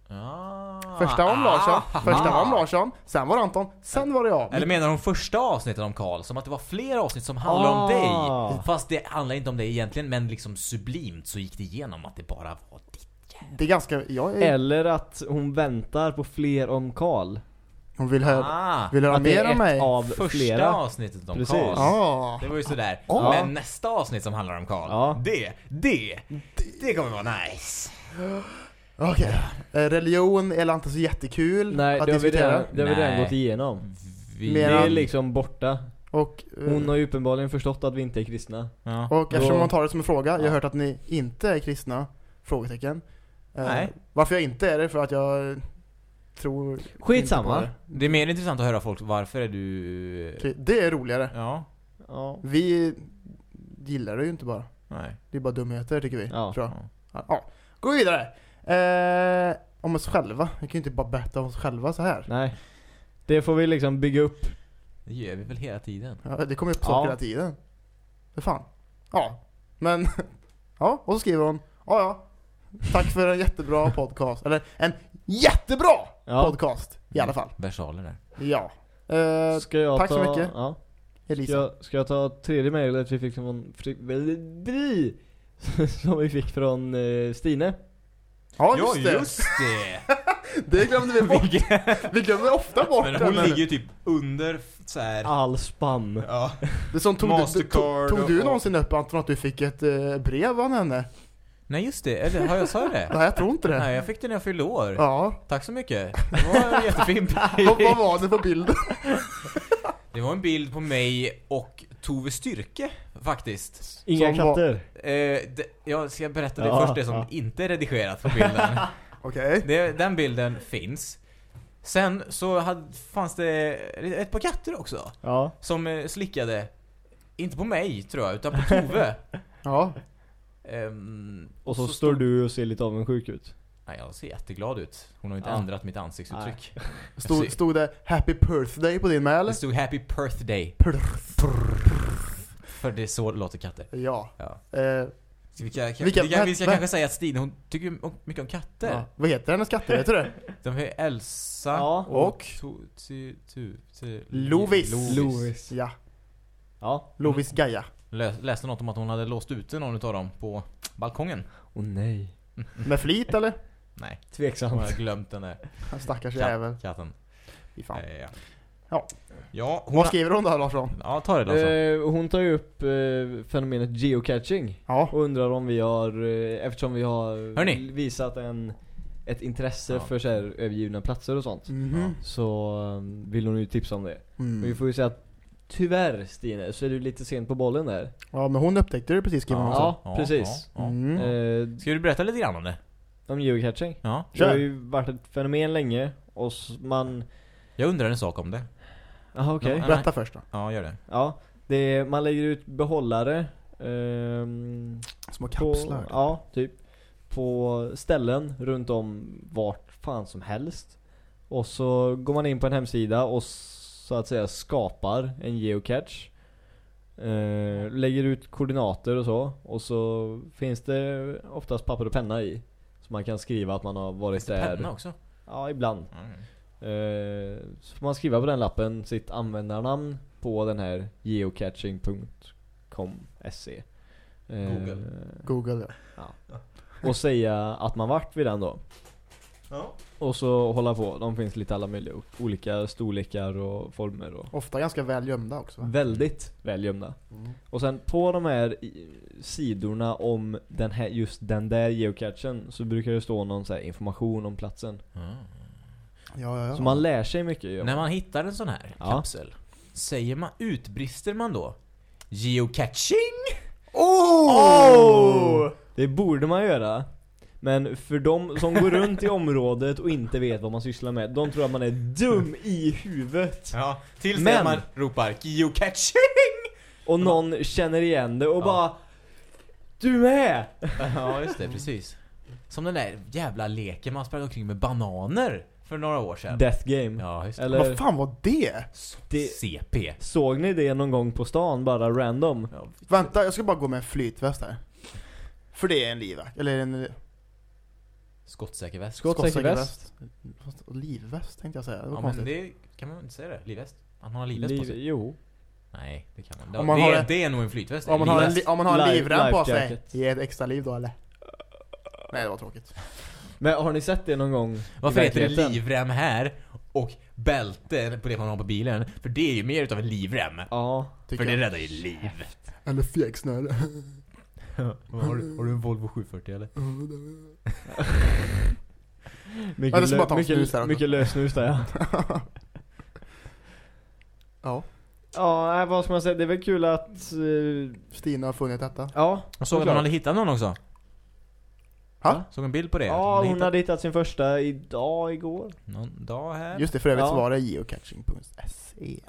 Ah. Första var om Larsson, Ah. första var om Larsson, sen var det Anton, sen var det jag. Eller menar hon första avsnittet om Karl? Som att det var fler avsnitt som handlade om dig? Ah. Fast det handlar inte om dig egentligen, men liksom sublimt så gick det igenom att det bara var ditt. Det är ganska, jag är, Eller att hon väntar på fler om Karl. hon vill höra, Ah, vill höra Att det mer är om ett mig. av första flera. avsnittet om Precis. Karl. Ja. Det var ju sådär. Ja. Men nästa avsnitt som handlar om Karl, Ja. det, det, det kommer vara nice. Okej. Eh, religion är inte så jättekul Nej, att det diskutera. redan, det har vi redan Nej. gått igenom. Vi, Det är liksom borta. Och, eh, Hon har ju uppenbarligen förstått att vi inte är kristna. ja. och eftersom man tar det som en fråga, jag har hört att ni inte är kristna? Frågetecken. Eh, Nej. Varför jag inte är det? För att jag tror Skitsamma. på Det är mer intressant att höra folk, varför är du... det. Det är roligare. Ja, Ja. Vi gillar det ju inte bara. nej. Det är bara dumheter tycker vi. Ja. Tror jag. Ja. ja. Gå vidare. Eh, om oss själva. Vi kan ju inte bara berätta om oss själva så här. Nej. Det får vi liksom bygga upp. Det gör vi väl hela tiden. Ja, det kommer upp saker Ja. hela tiden. För fan. Ja. Men, ja. Och så skriver hon, ja ja. Tack för en jättebra podcast. Eller en jättebra Ja. podcast i alla fall. Versaler där. Ja. Eh, Ska jag tack ta, så mycket. Ja. Ska, jag, ska jag ta tredje mejlet vi fick från som vi fick från eh, Stine? Ja just det. det! Det glömde vi bort. Vi glömmer ofta bort Men den, hon ligger ju typ under så här. All spam. Ja. Det som tog, du, Mastercard tog, tog du någonsin upp Anton att du fick ett eh, brev av henne? Nej just det, eller har jag sagt det? Nej jag tror inte det. Nej jag fick det när jag fyllde år. Ja. Tack så mycket. Det var jättefint. Vad, vad var det på bilden? Det var en bild på mig och Tove Styrke faktiskt. Inga Som var- katter. Eh, det, jag ska berätta det Ja, först, det som ja. inte är redigerat på bilden. Okej. det, den bilden finns. Sen så hade, fanns det ett par katter också. Ja. Som eh, slickade, inte på mig tror jag, utan på Tove. Ja. Ehm, Och så, så står du och ser lite avundsjuk ut. Nej, jag ser jätteglad ut. Hon har inte Ja. ändrat mitt ansiktsuttryck. Stod, stod det 'Happy birthday' på din mail? Det stod 'Happy birthday' För det är så det låter katter. Ja. Ja. Eh, vi, kan, Vilka- vi, kan, vi ska kanske säga att Stine, hon tycker mycket om katter. ja. Vad heter hennes katter? Du det? De är Elsa Ja. och... Tu, Lovis. Lovis. Ja. Ja. Lovis Gaia. Lä, läste något om att hon hade låst ute någon utav dem på balkongen. Åh nej. Med flit eller? Nej, hon Tveksamt. har glömt den där Stackars kat, jävel. katten. Fy fan. Eh, ja. Ja. Ja, hon... Vad skriver hon då Larsson? Ja, ta det då. så. Eh, hon tar ju upp eh, fenomenet geocaching. Ja. Och undrar om vi har, eh, eftersom vi har Hörni. visat en, ett intresse Ja. för så här, övergivna platser och sånt. Mhm. Så eh, vill hon ju tipsa om det. Men vi Mm. får ju säga att tyvärr Stine, så är du lite sent på bollen där. Ja men hon upptäckte det precis hon också. Ja, precis. Ja, ja. Mm. Eh, Ska du berätta lite grann om det? om geocaching. Ja. Det har ju varit ett fenomen länge och man... Jag undrar en sak om det. Jaha okej. Ja. Berätta först då. Ja, gör det. Ja, det är, man lägger ut behållare ehm, Små på, kapslar. Ja, typ på ställen runt om vart fan som helst. Och så går man in på en hemsida och så att säga skapar en geocache. Eh, lägger ut koordinater och så. Och så finns det oftast papper och penna i. Så man kan skriva att man har varit Finns det där. penna också? Ja, ibland. Mm. Eh, så får man skriva på den lappen sitt användarnamn på den här geocaching.com se. Eh, Google. Google ja. Och säga att man varit vid den då. Ja. Och så hålla på. De finns lite alla möjliga olika storlekar och former och Ofta ganska väl gömda också. va? väldigt väl gömda. Mm. Och sen på de här sidorna om den här, just den där geocachen så brukar det stå någon så här information om platsen. Mm. Ja, ja, ja. Så man lär sig mycket ju. När man hittar en sån här Ja. kapsel, säger man, utbrister man då geocaching? Oh! Det borde man göra. Men för de som går runt i området och inte vet vad man sysslar med, de tror att man är dum i huvudet. Ja, tills Men- man ropar geocaching! Och någon känner igen det och Ja. bara Du med! Ja, just det, precis. Som den där jävla leken man sprang omkring med bananer för några år sedan. Death game. Ja, just det. Eller Vad fan var det? det, CP. såg ni det någon gång på stan bara random? Ja, Vänta, jag ska bara gå med en flytväst här. För det är en livvakt, eller en skottsäker väst. Skottsäker väst. Fast Livväst tänkte jag säga, det var Ja, konstigt. men det kan man inte säga det. Livväst. Att man har livväst på Liv, sig. jo. Nej, det kan man. Om Om man det, har är, en- det är nog en flytväst. Om man, har en, li- om man har en Life- livrem på sig, ge ett extra liv då eller? Nej det var tråkigt. Men har ni sett det någon gång Varför heter det livrem här och bälte på det man har på bilen? För det är ju mer utav en livrem. Ja. För det räddar ju liv. Eller fjäxsnöre. har, du, har du en Volvo 740 eller? Mycket, Ja, det ska bara ta en snus där mycket, också. mycket lösnus där ja. ja, Ja, nej, vad ska man säga? Det är väl kul att... eh, Stina har funnit detta. ja, Jag såg att såklart. hon hade hittat någon också. Ha? Såg en bild på det. Ja, hade hon hittat hade hittat sin första idag, igår. någon dag här. Just det, för övrigt Ja. så var det geocaching.se.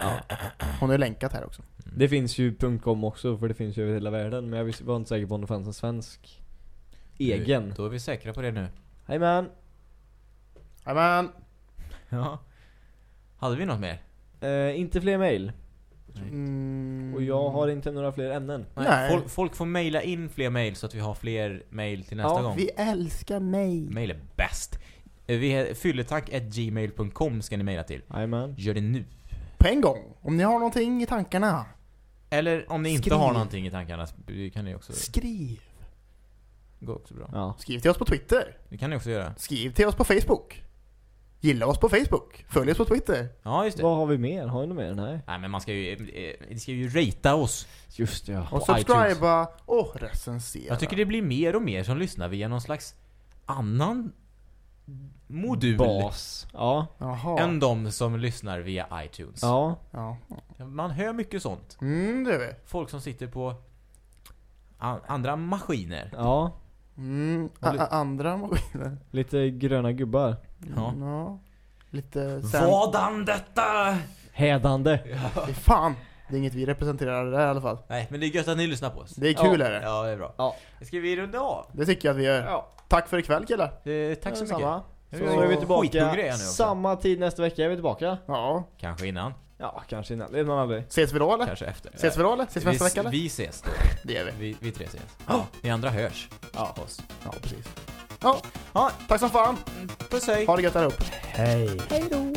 Hon har länkat här också. Det finns ju .com också, för det finns ju över hela världen. Men jag var inte säker på om det fanns en svensk egen. Då är vi säkra på det nu. Hej man! Jajamän! Ja. Hade vi något mer? Eh, inte fler mail. Mm. Och jag har inte några fler ämnen. Nej. Folk, folk får mejla in fler mejl så att vi har fler mejl till nästa Ja, gång. Vi älskar mig. Mail är bäst. Eh, Vi är fylletank.gmail.com ska ni mejla till. Jajamän. Gör det nu. På en gång. Om ni har någonting i tankarna, Eller om ni inte Skriv. har någonting i tankarna kan ni också skriv. gå också bra. Ja. Skriv till oss på Twitter. Det kan ni också göra. Skriv till oss på Facebook. Gilla oss på Facebook. Följ oss på Twitter. Ja, just det. Vad har vi mer? Har vi något mer? Nej. Nej men man ska ju, eh, ni ska ju ratea oss. Just det, ja. Och På subscriba och recensera. Jag tycker det blir mer och mer som lyssnar via någon slags annan modul Bas. Ja. Jaha. än de som lyssnar via iTunes. Ja. Ja. Man hör mycket sånt. Mm, det är vi. Folk som sitter på a- andra maskiner. Ja. Mm, a- a- andra maskiner. Lite gröna gubbar. Ja. Mm, ja. Lite sen... Vadan detta! Hädande. Fy fan. Det är inget vi representerar där i alla fall. Nej, men det är gött att ni lyssnar på oss. Det är kul Ja. är det. Ja, det är bra. Ja. Ska vi runda av? Det tycker jag att vi gör. Ja. Tack för ikväll killar. Eh, tack så mycket. Samma. Jag Så är är vi tillbaka nu också. samma tid nästa vecka är vi tillbaka. Ja. Kanske innan, Ja, kanske innan. Det vet man aldrig. Ses vi då eller? kanske efter. Ses vi då eller? Ses vi nästa vecka eller? Vi ses då. Det gör vi. Vi, vi tre ses. Ja. Ni andra hörs. Ja. Oss. Ja, precis. Ja. Ja, Tack som fan. puss hej. Ha det gött uppe. Hej. Hej då.